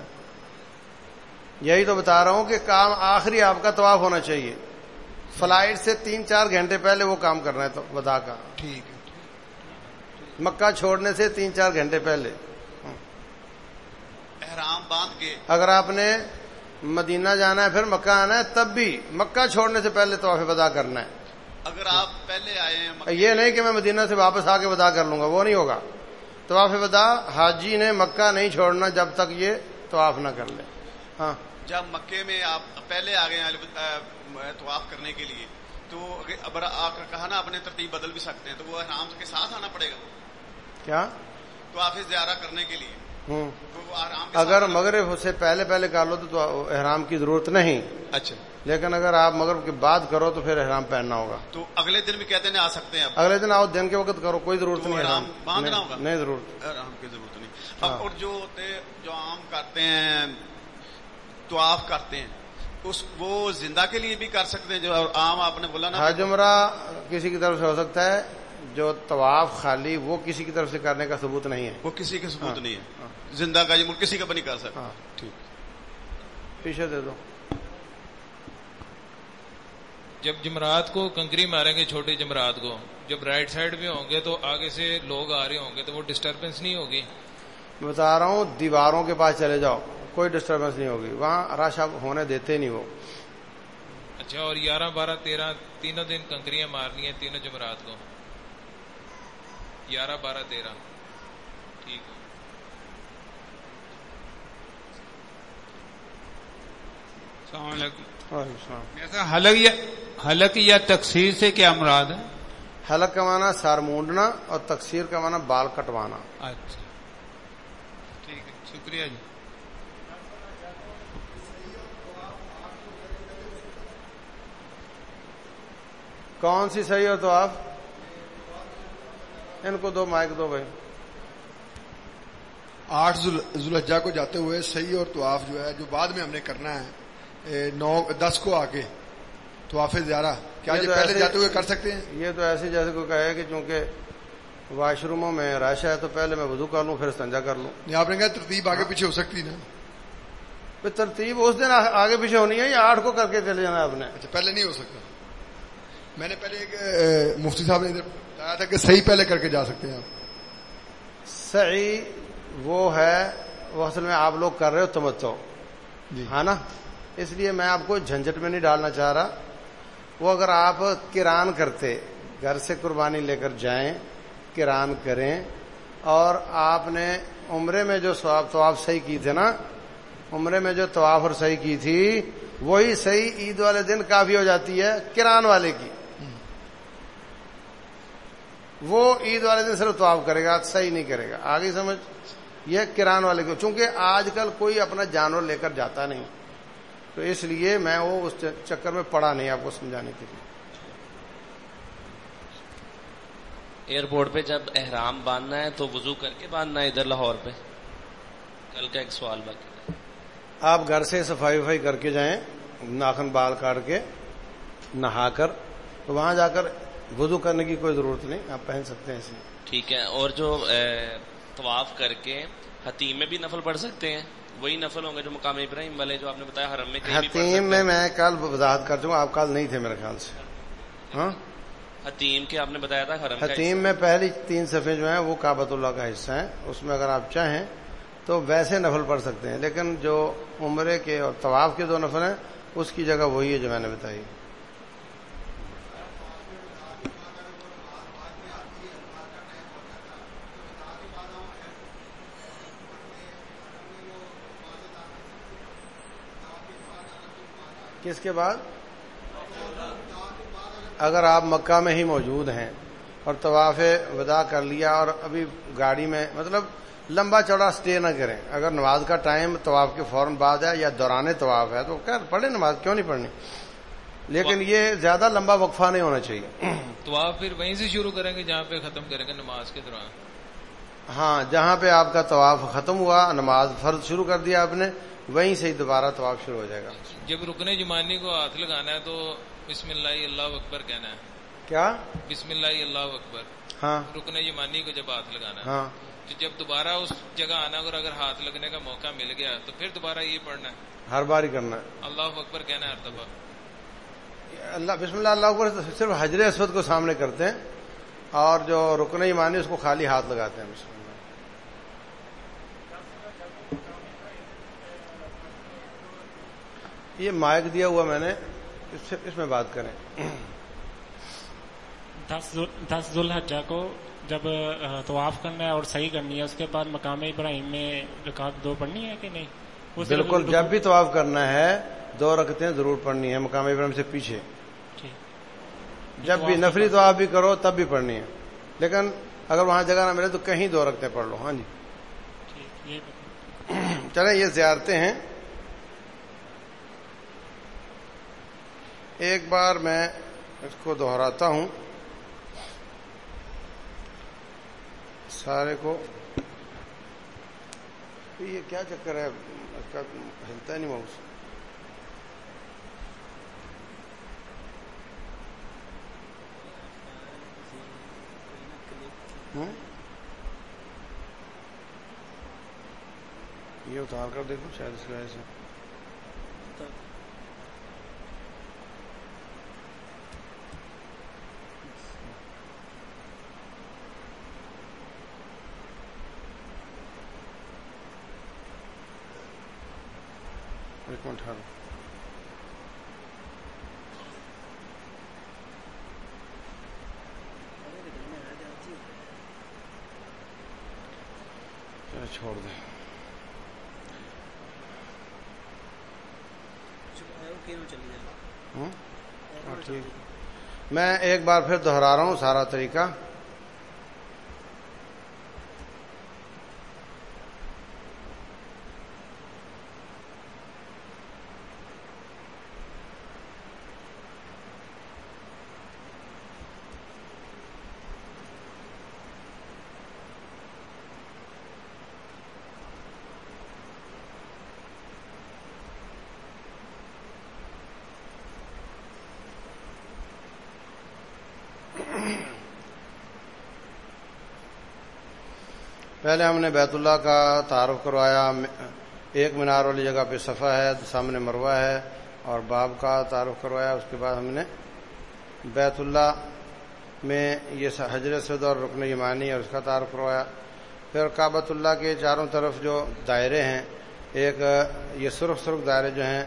یہی تو بتا رہا ہوں کہ کام آخری آپ کا طواف ہونا چاہیے۔ فلائٹ سے تین چار گھنٹے پہلے وہ کام کرنا ہے تو ودا کا۔ ٹھیک۔ ہے مکہ چھوڑنے سے تین چار گھنٹے پہلے۔ احرام باندھ کے۔ اگر آپ نے مدینہ جانا ہے پھر مکہ آنا ہے تب بھی مکہ چھوڑنے سے پہلے طواف ودا کرنا ہے۔ اگر آپ پہلے آئے ہیں یہ نہیں کہ میں مدینہ سے واپس آ کے ودا کر لوں گا وہ نہیں ہوگا۔ طواف ودا حاجی نے مکہ نہیں چھوڑنا جب تک یہ طواف نہ کر لے۔ ہاں۔ جب مکے میں آپ پہلے آ گئے ہیں طواف کرنے کے لیے تو اگر آپ کہا نا اپنے ترتیب بدل بھی سکتے ہیں تو وہ احرام کے ساتھ آنا پڑے گا۔ کیا؟ تو آپ زیارہ کرنے کے لیے۔ تو اگر مغرب سے پہلے پہلے کر لو تو تو احرام کی ضرورت نہیں۔ اچھا۔ لیکن اگر آپ مغرب کے بعد کرو تو پھر احرام پہننا ہوگا۔ تو اگلے دن بھی کہتے ہیں آ سکتے ہیں اگلے دن آؤ دن کے وقت کرو کوئی ضرورت تو نہیں احرام۔ باندھنا ہوگا؟ نہیں ضرورت۔ احرام کی ضرورت نہیں۔ ہاں۔ اور جو ہوتے جو عام کرتے ہیں طواف کرتے ہیں اس وہ زندہ کے لیے بھی کر سکتے ہیں جو عام آپ نے بولا نا؟ حج عمرہ کسی کی طرف سے ہو سکتا ہے۔ جو طواف خالی وہ کسی کی طرف سے کرنے کا ثبوت نہیں ہے۔ وہ کسی کا ثبوت ہاں۔ نہیں ہے۔ زندہ کا یہ ملک کسی کا بھی نہیں کر سکتا۔ ہاں۔ ٹھیک۔ پیچھے دے دو۔ جب جمرات کو کنکری ماریں گے چھوٹے جمرات کو جب رائٹ سائڈ میں ہوں گے تو آگے سے لوگ آ رہے ہوں گے تو وہ ڈسٹربنس نہیں ہوگی۔ بتا رہا ہوں دیواروں کے پاس چلے جاؤ کوئی ڈسٹربنس نہیں ہوگی۔ وہاں رش اب ہونے دیتے نہیں وہ۔ اچھا اور گیارہ بارہ تیرہ تینوں دن کنکریاں مارنی ہیں تینوں جمرات کو۔ گیارہ بارہ تیرہ۔ ٹھیک ہے۔ السلام علیکم۔ السلام۔ حلق یا حلق یا تقسیر سے کیا مراد ہے؟ حلق کا معنی سر مونڈنا اور تقسیر کا معنی بال کٹوانا۔ اچھا۔ ٹھیک ہے شکریہ جی۔ کون سی صحیح ہو تو آپ؟ ان کو دو مائک دو بھائی۔ آٹھ ذوالحجہ کو جاتے ہوئے صحیح اور طواف جو ہے جو بعد میں ہم نے کرنا ہے نو دس کو آگے۔ طواف زیارہ۔ کیا یہ تو پہلے جاتے ہوئے کر سکتے ہیں؟ یہ تو ایسے جیسے کوئی کہے کہ چونکہ واش روموں میں رش ہے تو پہلے میں وضو کر لوں پھر سنجا کر لوں۔ نہیں آپ نے کہا ترتیب آگے پیچھے ہو سکتی نا۔ ترتیب اس دن آ- آگے پیچھے ہونی ہے یا آٹھ کو کر کے چلے جانا آپ نے؟ اچھا پہلے نہیں ہو سکتا۔ میں نے پہلے ایک مفتی صاحب نے ادھر بتایا تھا کہ صحیح پہلے کر کے جا سکتے ہیں آپ۔ صحیح وہ ہے وہ اصل میں آپ لوگ کر رہے ہو تمتو جی۔ ہے نا؟ اس لیے میں آپ کو جھنجٹ میں نہیں ڈالنا چاہ رہا۔ وہ اگر آپ کران کرتے گھر سے قربانی لے کر جائیں کران کریں اور آپ نے عمرے میں جو ثواب طواف صحیح کی تھے نا عمرے میں جو طواف اور صحیح کی تھی وہی صحیح عید والے دن کافی ہو جاتی ہے کران والے کی۔ وہ عید والے دن صرف طواف کرے گا صحیح نہیں کرے گا۔ آگے سمجھ؟ یہ کران والے کو چونکہ آج کل کوئی اپنا جانور لے کر جاتا نہیں۔ تو اس لیے میں وہ اس چکر میں پڑا نہیں آپ کو سمجھانے کے لیے۔ ایئرپورٹ پہ جب احرام باندھنا ہے تو وضو کر کے باندھنا ہے ادھر لاہور پہ۔ کل کا ایک سوال باقی آپ گھر سے صفائی وفائی کر کے جائیں ناخن بال کاٹ کے نہا کر تو وہاں جا کر وضو کرنے کی کوئی ضرورت نہیں آپ پہن سکتے ہیں اسے ٹھیک ہے اور جو طواف کر کے حتیم میں بھی نفل پڑھ سکتے ہیں؟ وہی نفل ہوں گے جو مقام ابراہیم والے جو آپ نے بتایا حرم میں حتیم میں میں کل وضاحت کر چکا آپ کل نہیں تھے میرے خیال سے۔ ہاں؟ حتیم کے آپ نے بتایا تھا حرم حتیم میں پہلی تین صفحے جو ہیں وہ کابت اللہ کا حصہ ہیں اس میں اگر آپ چاہیں تو ویسے نفل پڑھ سکتے ہیں لیکن جو عمرے کے اور طواف کے دو نفل ہیں اس کی جگہ وہی ہے جو میں نے بتائی۔ کس کے بعد اگر آپ مکہ میں ہی موجود ہیں اور طواف ودا کر لیا اور ابھی گاڑی میں مطلب لمبا چوڑا اسٹے نہ کریں اگر نماز کا ٹائم طواف کے فوراً بعد ہے یا دوران طواف ہے تو خیر پڑھے نماز کیوں نہیں پڑھنی؟ لیکن یہ زیادہ لمبا وقفہ نہیں ہونا چاہیے۔ تو آپ پھر وہیں سے شروع کریں گے جہاں پہ ختم کریں گے نماز کے دوران؟ ہاں جہاں پہ آپ کا طواف ختم ہوا نماز فرض شروع کر دیا آپ نے وہیں سے ہی دوبارہ طواف شروع ہو جائے گا۔ جب رکن جمانی کو ہاتھ لگانا ہے تو بسم اللہ اللہ اکبر کہنا ہے۔ کیا؟ بسم اللہ اللہ اکبر۔ ہاں۔ رکن یمانی کو جب ہاتھ لگانا ہے۔ ہاں۔ تو جب دوبارہ اس جگہ آنا اور اگر ہاتھ لگنے کا موقع مل گیا تو پھر دوبارہ یہ پڑھنا ہے۔ ہر بار ہی کرنا ہے۔ اللہ اکبر کہنا ہے ہر دفعہ۔ اللہ بسم اللہ اللہ اکبر صرف حجر اسود کو سامنے کرتے ہیں اور جو رکن ایمانی اس کو خالی ہاتھ لگاتے ہیں بسم اللہ یہ مائک دیا ہوا میں نے اس سے اس میں بات کریں۔ دس ذو- دس ذوالحجہ کو جب طواف کرنا ہے اور صحیح کرنی ہے اس کے بعد مقام ابراہیم میں رکعت دو پڑھنی ہے کہ نہیں؟ بالکل جب بھی طواف کرنا ہے دو رکھتے ہیں ضرور پڑھنی ہے مقام ابراہیم سے پیچھے۔ جب بھی نفلی طواف بھی کرو تب بھی پڑھنی ہے۔ لیکن اگر وہاں جگہ نہ ملے تو کہیں دو رکھتے پڑھ لو۔ ہاں جی۔ چلیں یہ زیارتیں ہیں۔ ایک بار میں اس کو دہراتا ہوں۔ سارے کو۔ یہ کیا چکر ہے؟ اس کا ہلتا ہی نہیں ماؤس۔ ہوں؟ یہ اتار کر دیکھو شاید اس کی وجہ سے۔ ایک منٹ ٹھہرو چلو چھوڑ دیں۔ ہاں، ٹھیک۔ میں ایک بار پھر دہرا رہا ہوں سارا طریقہ۔ پہلے ہم نے بیت اللہ کا تعارف کروایا، ایک مینار والی جگہ پہ صفا ہے، سامنے مروا ہے، اور باب کا تعارف کروایا، اس کے بعد ہم نے بیت اللہ میں یہ حضرت سد اور رکن یمانی اور اس کا تعارف کروایا۔ پھر کعبۃ اللہ کے چاروں طرف جو دائرے ہیں، ایک، یہ سرخ سرخ دائرے جو ہیں،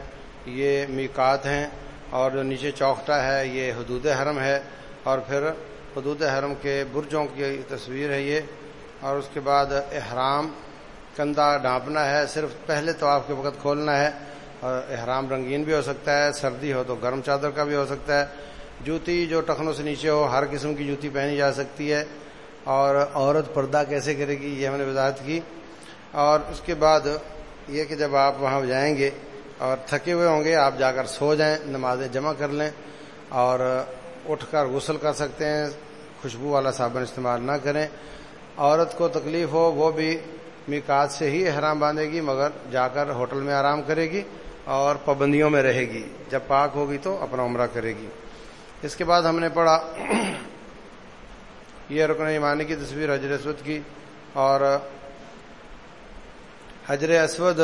یہ میکات ہیں، اور جو نیچے چوکٹا ہے، یہ حدود حرم ہے، اور پھر حدود حرم کے برجوں کی تصویر ہے یہ۔ اور اس کے بعد احرام، کندھا ڈھانپنا ہے، صرف پہلے طواف کے وقت کھولنا ہے اور احرام رنگین بھی ہو سکتا ہے، سردی ہو تو گرم چادر کا بھی ہو سکتا ہے۔ جوتی جو ٹخنوں سے نیچے ہو، ہر قسم کی جوتی پہنی جا سکتی ہے۔ اور عورت پردہ کیسے کرے گی، یہ ہم نے وضاحت کی۔ اور اس کے بعد یہ کہ جب آپ وہاں جائیں گے اور تھکے ہوئے ہوں گے، آپ جا کر سو جائیں، نمازیں جمع کر لیں اور اٹھ کر غسل کر سکتے ہیں، خوشبو والا صابن استعمال نہ کریں۔ عورت کو تکلیف ہو، وہ بھی میکات سے ہی احرام باندھے گی، مگر جا کر ہوٹل میں آرام کرے گی اور پابندیوں میں رہے گی۔ جب پاک ہوگی تو اپنا عمرہ کرے گی۔ اس کے بعد ہم نے پڑھا یہ رکن ایمانی کی تصویر حجر اسود کی اور حجر اسود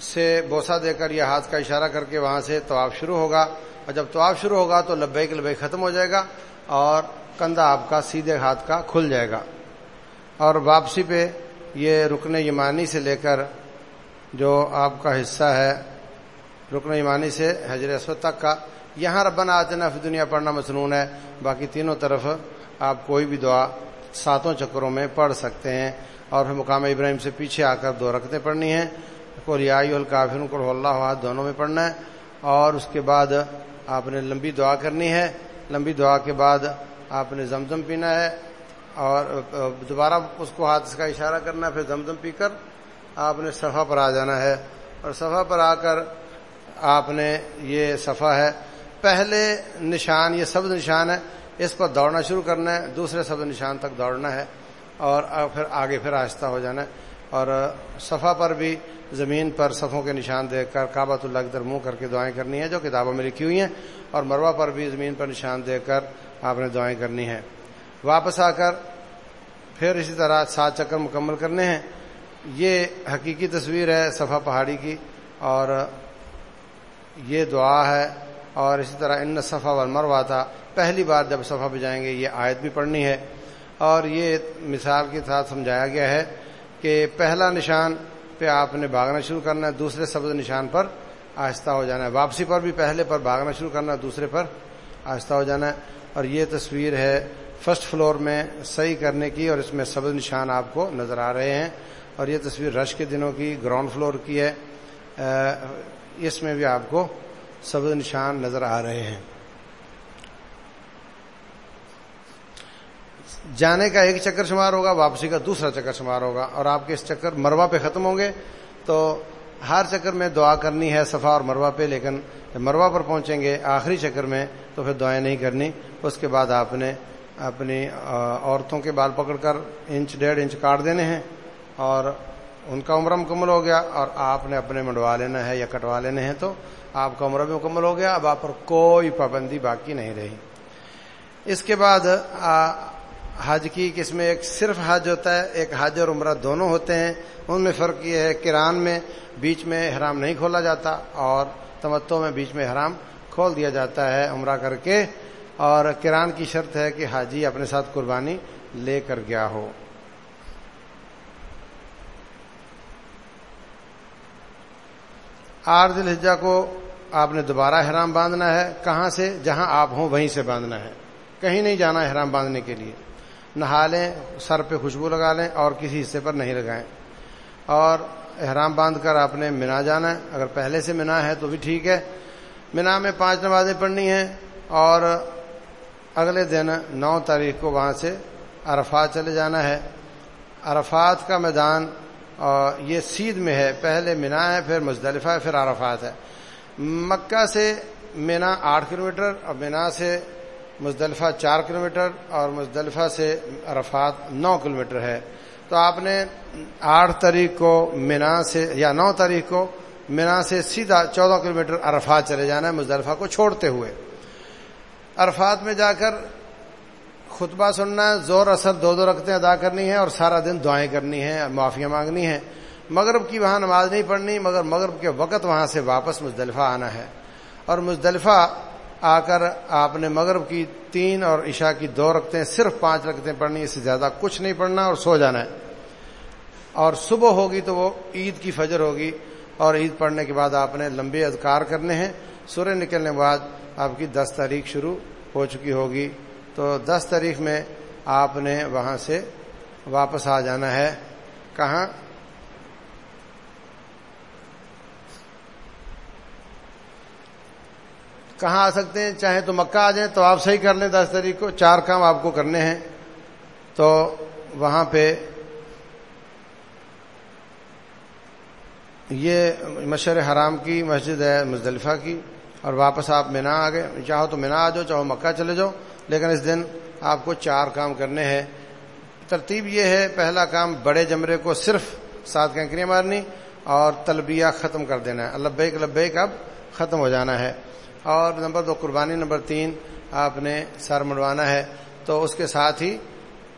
سے بوسا دے کر یا ہاتھ کا اشارہ کر کے وہاں سے طواف شروع ہوگا۔ اور جب طواف شروع ہوگا تو لبیک لبیک ختم ہو جائے گا اور کندھا آپ کا سیدھے ہاتھ کا کھل جائے گا۔ اور واپسی پہ یہ رکن یمانی سے لے کر جو آپ کا حصہ ہے، رکن یمانی سے حجر اسود تک کا، یہاں ربنا آتنا فی دنیا پڑھنا مسنون ہے۔ باقی تینوں طرف آپ کوئی بھی دعا ساتوں چکروں میں پڑھ سکتے ہیں۔ اور پھر مقام ابراہیم سے پیچھے آ کر دو رکھتے پڑھنی ہیں۔ کو ریائی الکافر کو اللہ دونوں میں پڑھنا ہے۔ اور اس کے بعد آپ نے لمبی دعا کرنی ہے۔ لمبی دعا کے بعد آپ نے زمزم پینا ہے اور دوبارہ اس کو ہاتھ کا اشارہ کرنا ہے، پھر زمزم پی کر آپ نے صفحہ پر آ جانا ہے۔ اور صفحہ پر آ کر آپ نے یہ صفحہ ہے۔ پہلے نشان، یہ سب نشان ہے، اس پر دوڑنا شروع کرنا ہے، دوسرے سب نشان تک دوڑنا ہے اور پھر آگے پھر آہستہ ہو جانا ہے۔ اور صفحہ پر بھی زمین پر صفوں کے نشان دیکھ کر، کعبۃ اللہ در منہ کر کے دعائیں کرنی ہیں جو کتابوں میں لکھی ہوئی ہیں۔ اور مروا پر بھی زمین پر نشان دے کر آپ نے دعائیں کرنی ہیں۔ واپس آ کر پھر اسی طرح سات چکر مکمل کرنے ہیں۔ یہ حقیقی تصویر ہے صفا پہاڑی کی اور یہ دعا ہے اور اسی طرح ان صفا و تھا۔ پہلی بار جب صفا پہ جائیں گے، یہ آیت بھی پڑھنی ہے۔ اور یہ مثال کے ساتھ سمجھایا گیا ہے کہ پہلا نشان پہ آپ نے بھاگنا شروع کرنا ہے، دوسرے سبز نشان پر آہستہ ہو جانا ہے۔ واپسی پر بھی پہلے پر بھاگنا شروع کرنا ہے، دوسرے پر آہستہ ہو جانا ہے۔ اور یہ تصویر ہے فرسٹ فلور میں صحیح کرنے کی اور اس میں سبز نشان آپ کو نظر آ رہے ہیں اور یہ تصویر رش کے دنوں کی گراؤنڈ فلور کی ہے۔ اس میں بھی آپ کو سبز نشان نظر آ رہے ہیں۔ جانے کا ایک چکر شمار ہوگا، واپسی کا دوسرا چکر شمار ہوگا اور آپ کے اس چکر مروا پہ ختم ہوں گے۔ تو ہر چکر میں دعا کرنی ہے، صفا اور مروا پہ، لیکن جب مروا پر پہنچیں گے آخری چکر میں، تو پھر دعائیں نہیں کرنی۔ اس کے بعد آپ نے اپنی عورتوں کے بال پکڑ کر انچ، ڈیڑھ انچ کاٹ دینے ہیں اور ان کا عمرہ مکمل ہو گیا اور آپ نے اپنے منڈوا لینا ہے یا کٹوا لینے ہیں تو آپ کا عمرہ بھی مکمل ہو گیا۔ اب آپ پر کوئی پابندی باقی نہیں رہی۔ اس کے بعد حج کی کس میں ایک صرف حج ہوتا ہے، ایک حج اور عمرہ دونوں ہوتے ہیں۔ ان میں فرق یہ ہے کران میں بیچ میں حرام نہیں کھولا جاتا اور تمتوں میں بیچ میں حرام کھول دیا جاتا ہے عمرہ کر کے۔ اور کران کی شرط ہے کہ حاجی اپنے ساتھ قربانی لے کر گیا ہو۔ آر دل حجا کو آپ نے دوبارہ حرام باندھنا ہے۔ کہاں سے؟ جہاں آپ ہوں، وہیں سے باندھنا ہے۔ کہیں نہیں جانا حرام باندھنے کے لیے۔ نہا لیں، سر پہ خوشبو لگا لیں اور کسی حصے پر نہیں لگائیں۔ اور احرام باندھ کر آپ نے منا جانا ہے۔ اگر پہلے سے منا ہے تو بھی ٹھیک ہے۔ منا میں پانچ نمازیں پڑھنی ہیں اور اگلے دن نو تاریخ کو وہاں سے عرفات چلے جانا ہے۔ عرفات کا میدان یہ سیدھ میں ہے۔ پہلے منا ہے، پھر مزدلفہ ہے پھر عرفات ہے۔ مکہ سے مینا آٹھ کلومیٹر اور مینا سے مزدلفہ چار کلومیٹر اور مزدلفہ سے عرفات نو کلومیٹر ہے۔ تو آپ نے آٹھ تاریخ کو مینا سے یا نو تاریخ کو مینا سے سیدھا چودہ کلومیٹر عرفات چلے جانا ہے مزدلفہ کو چھوڑتے ہوئے۔ عرفات میں جا کر خطبہ سننا ہے زور، اثر دو دو رکھتے ادا کرنی ہے اور سارا دن دعائیں کرنی ہیں، معافیاں مانگنی ہیں۔ مغرب کی وہاں نماز نہیں پڑھنی، مگر مغرب کے وقت وہاں سے واپس مزدلفہ آنا ہے۔ اور مزدلفہ آ کر آپ نے مغرب کی تین اور عشاء کی دو رکھتے ہیں صرف پانچ رکھتے پڑھنی، اس سے زیادہ کچھ نہیں پڑھنا اور سو جانا ہے۔ اور صبح ہوگی تو وہ عید کی فجر ہوگی اور عید پڑھنے کے بعد آپ نے لمبے اذکار کرنے ہیں۔ سورہ نکلنے کے بعد آپ کی دس تاریخ شروع ہو چکی ہوگی۔ تو دس تاریخ میں آپ نے وہاں سے واپس آ جانا ہے۔ کہاں؟ کہاں آ سکتے ہیں؟ چاہے تو مکہ آ جائیں تو آپ صحیح کر لیں دس تاریخ کو۔ چار کام آپ کو کرنے ہیں۔ تو وہاں پہ یہ مشر حرام کی مسجد ہے مزدلفہ کی اور واپس آپ مینا آ گئے۔ چاہو تو مینا آ جاؤ، چاہو مکہ چلے جاؤ۔ لیکن اس دن آپ کو چار کام کرنے ہیں۔ ترتیب یہ ہے، پہلا کام بڑے جمرے کو صرف سات کنکریاں مارنی اور تلبیہ ختم کر دینا ہے۔ البیک لبیک، اب ختم ہو جانا ہے۔ اور نمبر دو، قربانی، نمبر تین، آپ نے سر منڈوانا ہے۔ تو اس کے ساتھ ہی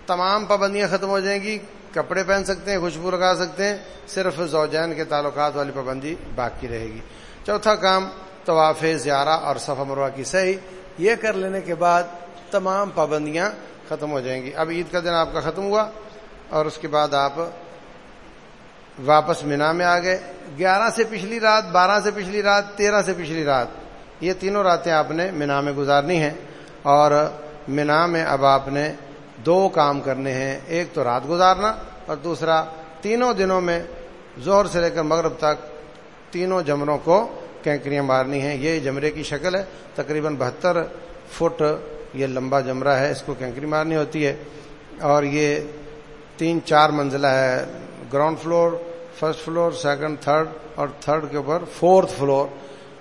تمام پابندیاں ختم ہو جائیں گی، کپڑے پہن سکتے ہیں، خوشبو لگا سکتے ہیں، صرف زوجین کے تعلقات والی پابندی باقی رہے گی۔ چوتھا کام، طواف زیارہ اور صفا مروا کی صحیح یہ کر لینے کے بعد تمام پابندیاں ختم ہو جائیں گی۔ اب عید کا دن آپ کا ختم ہوا اور اس کے بعد آپ واپس مینا میں آ گئے گیارہ سے پچھلی رات، بارہ سے پچھلی رات، تیرہ سے پچھلی رات یہ تینوں راتیں آپ نے مینا میں گزارنی ہیں اور مینا میں اب آپ نے دو کام کرنے ہیں، ایک تو رات گزارنا اور دوسرا تینوں دنوں میں زہر سے لے کر مغرب تک تینوں جمروں کو کینکریاں مارنی ہیں۔ یہ جمرے کی شکل ہے۔ تقریباً بہتر فٹ یہ لمبا جمرہ ہے، اس کو کینکری مارنی ہوتی ہے۔ اور یہ تین چار منزلہ ہے۔ Ground floor, first floor, second, third اور تھرڈ کے اوپر فورتھ فلور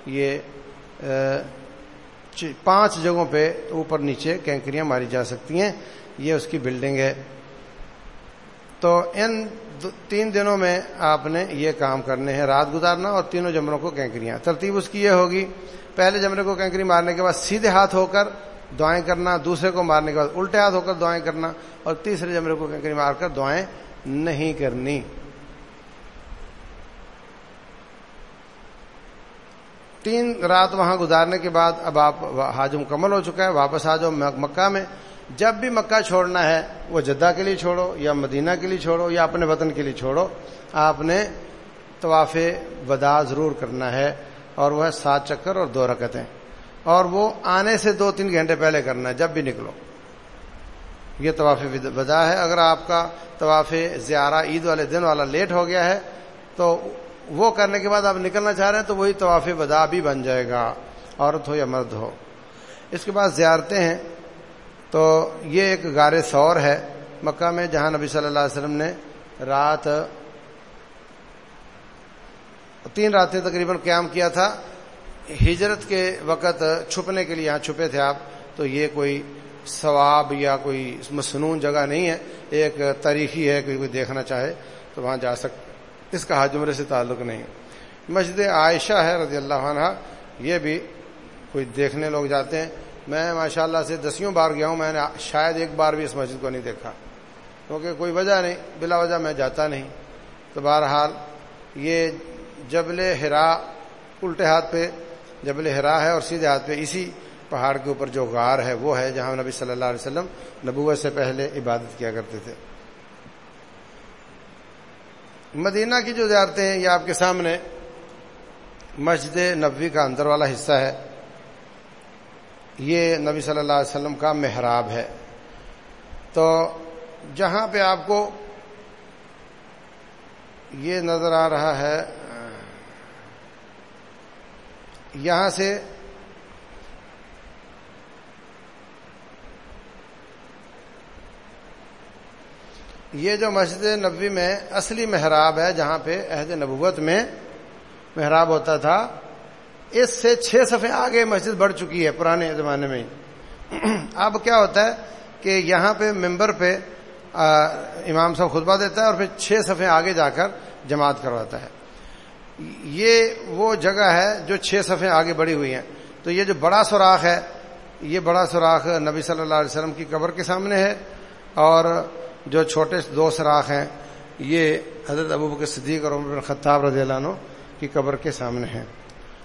یہ پانچ جگہوں پہ اوپر نیچے کینکریاں ماری جا سکتی ہیں۔ یہ اس کی بلڈنگ ہے۔ تو ان تین دنوں میں آپ نے یہ کام کرنے ہیں، رات گزارنا اور تینوں جمروں کو کینکریاں۔ ترتیب اس کی یہ ہوگی، پہلے جمرے کو کینکری مارنے کے بعد سیدھے ہاتھ ہو کر دعائیں کرنا، دوسرے کو مارنے کے بعد الٹے ہاتھ ہو کر دعائیں کرنا اور تیسرے جمرے کو کینکری مار کر دعائیں نہیں کرنی۔ تین رات وہاں گزارنے کے بعد اب آپ حاج مکمل ہو چکا ہے، واپس آ جاؤ مکہ میں۔ جب بھی مکہ چھوڑنا ہے، وہ جدہ کے لیے چھوڑو یا مدینہ کے لیے چھوڑو یا اپنے وطن کے لیے چھوڑو، آپ نے طواف ودا ضرور کرنا ہے اور وہ ہے سات چکر اور دو رکتیں۔ اور وہ آنے سے دو تین گھنٹے پہلے کرنا ہے، جب بھی نکلو۔ یہ طواف ودا ہے۔ اگر آپ کا طواف زیارہ عید والے دن والا لیٹ ہو گیا ہے، تو وہ کرنے کے بعد آپ نکلنا چاہ رہے ہیں تو وہی طواف ودا بھی بن جائے گا، عورت ہو یا مرد ہو۔ اس کے بعد زیارتیں ہیں۔ تو یہ ایک گار سور ہے۔ مکہ میں جہاں نبی صلی اللہ علیہ وسلم نے رات تین راتیں تقریباً قیام کیا تھا۔ ہجرت کے وقت چھپنے کے لیے یہاں چھپے تھے آپ۔ تو یہ کوئی ثواب یا کوئی مصنون جگہ نہیں ہے۔ ایک تاریخی ہے کوئی کوئی دیکھنا چاہے تو وہاں جا سکتے اس کا حج عمرے سے تعلق نہیں۔ مسجد عائشہ ہے رضی اللہ عنہ، یہ بھی کوئی دیکھنے لوگ جاتے ہیں۔ میں ماشاء اللہ سے دسیوں بار گیا ہوں، میں نے شاید ایک بار بھی اس مسجد کو نہیں دیکھا۔ کیونکہ کوئی وجہ نہیں، بلا وجہ میں جاتا نہیں۔ تو بہرحال یہ جبل ہرا الٹے ہاتھ پہ، جبل ہرا ہے اور سیدھے ہاتھ پہ اسی پہاڑ کے اوپر جو غار ہے، وہ ہے جہاں نبی صلی اللہ علیہ وسلم نبوت سے پہلے عبادت کیا کرتے تھے۔ مدینہ کی جو زیارتیں ہیں یہ آپ کے سامنے مسجد نبوی کا اندر والا حصہ ہے۔ یہ نبی صلی اللہ علیہ وسلم کا محراب ہے۔ تو جہاں پہ آپ کو یہ نظر آ رہا ہے، یہاں سے یہ جو مسجد نبوی میں اصلی محراب ہے، جہاں پہ عہد نبوت میں محراب ہوتا تھا، اس سے چھ صفحے آگے مسجد بڑھ چکی ہے پرانے زمانے میں۔ اب کیا ہوتا ہے کہ یہاں پہ ممبر پہ امام صاحب خطبہ دیتا ہے اور پھر چھ صفحے آگے جا کر جماعت کرواتا ہے۔ یہ وہ جگہ ہے جو چھ صفحے آگے بڑھی ہوئی ہیں۔ تو یہ جو بڑا سوراخ ہے، یہ بڑا سوراخ نبی صلی اللہ علیہ وسلم کی قبر کے سامنے ہے اور جو چھوٹے دو سراخ ہیں، یہ حضرت ابو کے صدیق اور عمر خطاب رضی اللہ عنہ کی قبر کے سامنے ہیں۔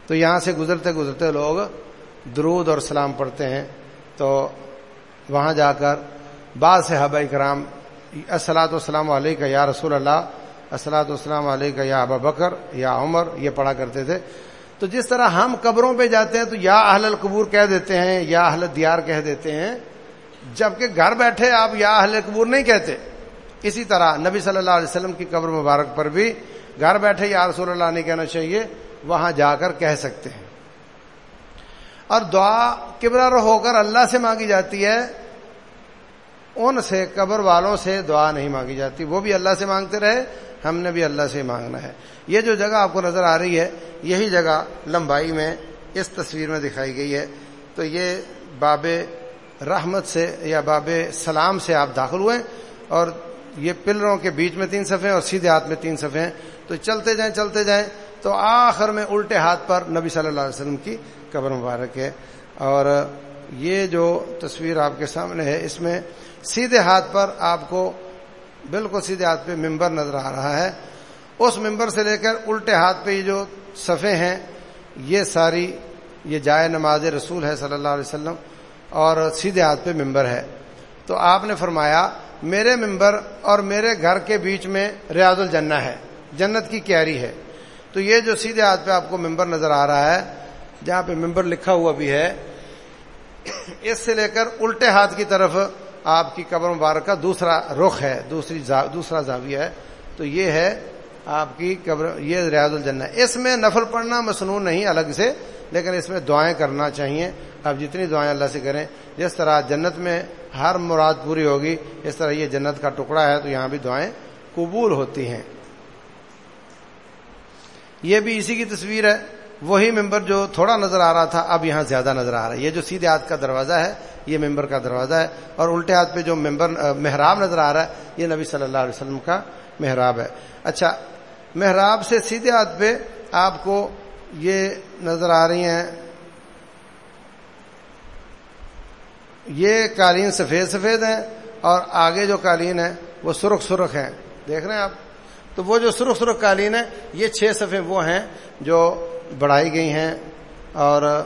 تو یہاں سے گزرتے گزرتے لوگ درود اور سلام پڑھتے ہیں۔ تو وہاں جا کر بعض سے کرام اسلاۃ والسلام علیہ کا یا رسول اللہ اسلاۃ والسلام علیہ کا یا ابا بکر، یا عمر، یہ پڑھا کرتے تھے۔ تو جس طرح ہم قبروں پہ جاتے ہیں تو یا اہل القبور کہہ دیتے ہیں، یا اہل دیار کہہ دیتے ہیں۔ جبکہ گھر بیٹھے آپ یا اہل قبور نہیں کہتے۔ اسی طرح نبی صلی اللہ علیہ وسلم کی قبر مبارک پر بھی گھر بیٹھے یا رسول اللہ نہیں کہنا چاہیے، وہاں جا کر کہہ سکتے ہیں۔ اور دعا کبرا ہو کر اللہ سے مانگی جاتی ہے، ان سے، قبر والوں سے دعا نہیں مانگی جاتی۔ وہ بھی اللہ سے مانگتے رہے، ہم نے بھی اللہ سے مانگنا ہے۔ یہ جو جگہ آپ کو نظر آ رہی ہے، یہی جگہ لمبائی میں اس تصویر میں دکھائی گئی ہے۔ تو یہ باب رحمت سے یا باب سلام سے آپ داخل ہوئے اور یہ پلروں کے بیچ میں تین صفحے اور سیدھے ہاتھ میں تین صفحے ہیں۔ تو چلتے جائیں چلتے جائیں۔ تو آخر میں الٹے ہاتھ پر نبی صلی اللہ علیہ وسلم کی قبر مبارک ہے۔ اور یہ جو تصویر آپ کے سامنے ہے، اس میں سیدھے ہاتھ پر آپ کو بالکل سیدھے ہاتھ پہ ممبر نظر آ رہا ہے۔ اس ممبر سے لے کر الٹے ہاتھ پہ یہ جو صفحے ہیں، یہ ساری، یہ جائے نماز رسول ہے صلی اللہ علیہ وسلم۔ اور سیدھے ہاتھ پہ ممبر ہے۔ تو آپ نے فرمایا، میرے ممبر اور میرے گھر کے بیچ میں ریاض الجنہ ہے۔ جنت کی کیاری ہے۔ تو یہ جو سیدھے ہاتھ پہ آپ کو ممبر نظر آ رہا ہے، جہاں پہ ممبر لکھا ہوا بھی ہے، اس سے لے کر الٹے ہاتھ کی طرف آپ کی قبر مبارک کا دوسرا رخ ہے، دوسری دوسرا زاویہ ہے۔ تو یہ ہے آپ کی قبر، یہ ریاض الجنہ۔ اس میں نفل پڑھنا مصنون نہیں، الگ سے، لیکن اس میں دعائیں کرنا چاہیے۔ آپ جتنی دعائیں اللہ سے کریں، جس طرح جنت میں ہر مراد پوری ہوگی، اس طرح یہ جنت کا ٹکڑا ہے، تو یہاں بھی دعائیں قبول ہوتی ہیں۔ یہ بھی اسی کی تصویر ہے، وہی ممبر جو تھوڑا نظر آ رہا تھا، اب یہاں زیادہ نظر آ رہا ہے۔ یہ جو سیدھے ہاتھ کا دروازہ ہے، یہ ممبر کا دروازہ ہے، اور الٹے ہاتھ پہ جو ممبر محراب نظر آ رہا ہے، یہ نبی صلی اللہ علیہ وسلم کا محراب ہے۔ اچھا محراب سے سیدھے ہاتھ پہ آپ کو یہ نظر آ رہی ہیں یہ قالین سفید سفید ہیں اور آگے جو قالین ہے وہ سرخ سرخ ہیں۔ دیکھ رہے ہیں آپ؟ تو وہ جو سرخ سرخ قالین ہے یہ چھ صفحے وہ ہیں جو بڑھائی گئی ہیں اور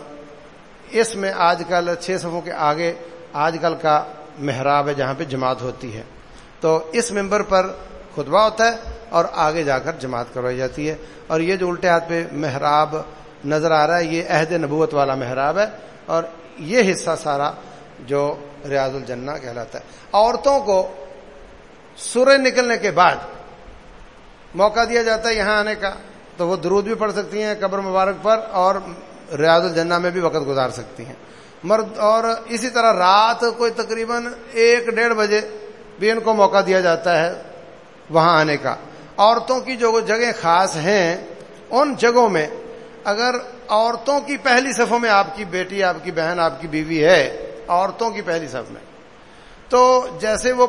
اس میں آج کل چھ صفوں کے آگے آج کل کا محراب ہے جہاں پہ جماعت ہوتی ہے۔ تو اس ممبر پر خطبہ ہوتا ہے اور آگے جا کر جماعت کروائی جاتی ہے۔ اور یہ جو الٹے ہاتھ پہ محراب نظر آ رہا ہے، یہ عہد نبوت والا محراب ہے اور یہ حصہ سارا جو ریاض الجنہ کہلاتا ہے۔ عورتوں کو سورج نکلنے کے بعد موقع دیا جاتا ہے یہاں آنے کا، تو وہ درود بھی پڑھ سکتی ہیں قبر مبارک پر اور ریاض الجنہ میں بھی وقت گزار سکتی ہیں۔ مرد اور اسی طرح رات کوئی تقریباً ایک ڈیڑھ بجے بھی ان کو موقع دیا جاتا ہے وہاں آنے کا۔ عورتوں کی جو جگہیں خاص ہیں، ان جگہوں میں اگر عورتوں کی پہلی صفوں میں آپ کی بیٹی، آپ کی بہن، آپ کی بیوی ہے عورتوں کی پہلی صف میں۔ تو جیسے وہ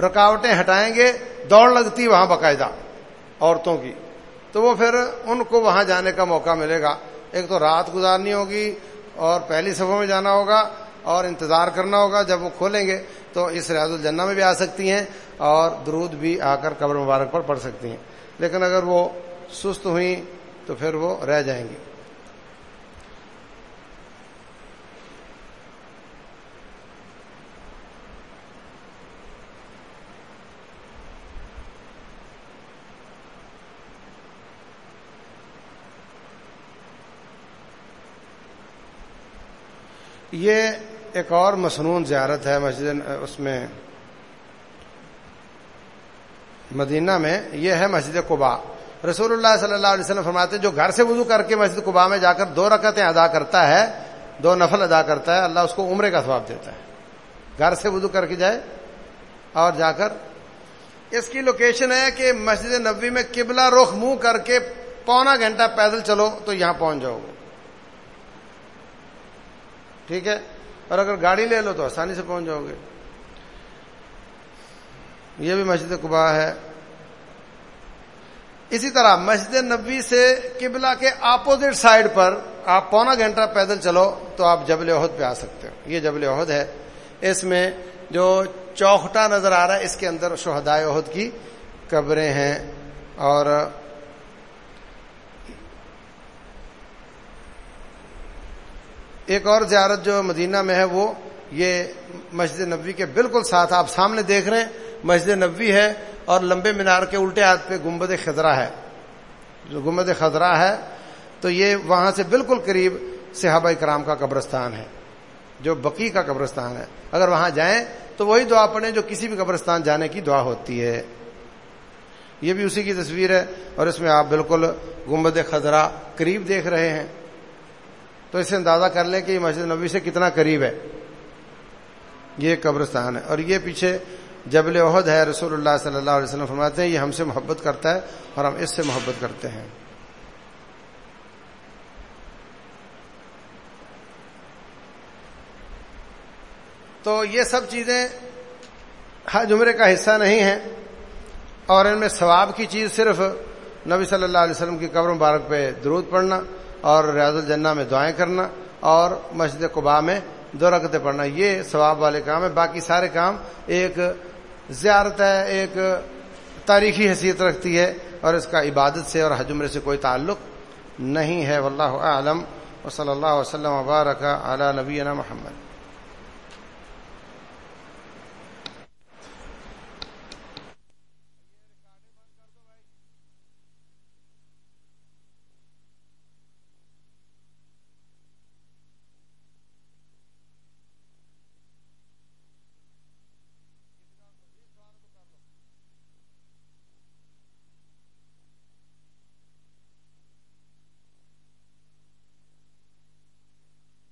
رکاوٹیں ہٹائیں گے، دوڑ لگتی وہاں باقاعدہ عورتوں کی۔ تو وہ پھر ان کو وہاں جانے کا موقع ملے گا۔ ایک تو رات گزارنی ہوگی اور پہلی صفوں میں جانا ہوگا اور انتظار کرنا ہوگا جب وہ کھولیں گے۔ تو اس ریاض الجنہ میں بھی آ سکتی ہیں اور درود بھی آ کر قبر مبارک پر پڑھ سکتی ہیں۔ لیکن اگر وہ سست ہوئیں تو پھر وہ رہ جائیں گی۔ یہ ایک اور مصنون زیارت ہے مسجد اس میں مدینہ میں، یہ ہے مسجد قبا رسول اللہ صلی اللہ علیہ وسلم فرماتے جو گھر سے وضو کر کے مسجد قبا میں جا کر دو رکعتیں ادا کرتا ہے، دو نفل ادا کرتا ہے، اللہ اس کو عمرے کا ثواب دیتا ہے۔ گھر سے وضو کر کے جائے اور جا کر۔ اس کی لوکیشن ہے کہ مسجد نبوی میں قبلہ رخ منہ کر کے پونا گھنٹہ پیدل چلو تو یہاں پہنچ جاؤ۔ گے ٹھیک ہے؟ اور اگر گاڑی لے لو تو آسانی سے پہنچ جاؤ گے۔ یہ بھی مسجد قبا ہے۔ اسی طرح مسجد نبی سے قبلہ کے اپوزٹ سائڈ پر آپ پونا گھنٹہ پیدل چلو تو آپ جبل عہد پہ آ سکتے ہو۔ یہ جبل عہد ہے۔ اس میں جو چوکھٹا نظر آ رہا ہے، اس کے اندر شہدائے عہد کی قبریں ہیں۔ اور ایک اور زیارت جو مدینہ میں ہے وہ یہ مسجد نبوی کے بالکل ساتھ آپ سامنے دیکھ رہے ہیں۔ مسجد نبوی ہے اور لمبے مینار کے الٹے ہاتھ پہ گمبد خزرہ ہے۔ جو گمبد خزرہ ہے، تو یہ وہاں سے بالکل قریب صحابہ کرام کا قبرستان ہے۔ جو بقی کا قبرستان ہے۔ اگر وہاں جائیں تو وہی دعا پڑھیں جو کسی بھی قبرستان جانے کی دعا ہوتی ہے۔ یہ بھی اسی کی تصویر ہے اور اس میں آپ بالکل گمبد خزرہ قریب دیکھ رہے ہیں۔ تو اسے اندازہ کر لیں کہ یہ مسجد نبی سے کتنا قریب ہے۔ یہ قبرستان ہے۔ اور یہ پیچھے جبل عہد ہے۔ رسول اللہ صلی اللہ علیہ وسلم فرماتے ہیں، یہ ہم سے محبت کرتا ہے اور ہم اس سے محبت کرتے ہیں۔ تو یہ سب چیزیں ہر جمرے کا حصہ نہیں ہیں۔ اور ان میں ثواب کی چیز صرف نبی صلی اللہ علیہ وسلم کی قبر مبارک پہ درود پڑھنا۔ اور ریاض الجنہ میں دعائیں کرنا اور مسجد قبا میں دو رکھتے پڑھنا۔ یہ ثواب والے کام ہے باقی سارے کام ایک زیارت ہے، ایک تاریخی حیثیت رکھتی ہے اور اس کا عبادت سے اور حجمرے سے کوئی تعلق نہیں ہے۔ واللہ عالم و صلی اللہ وسلم وبارک علی نبینا محمد۔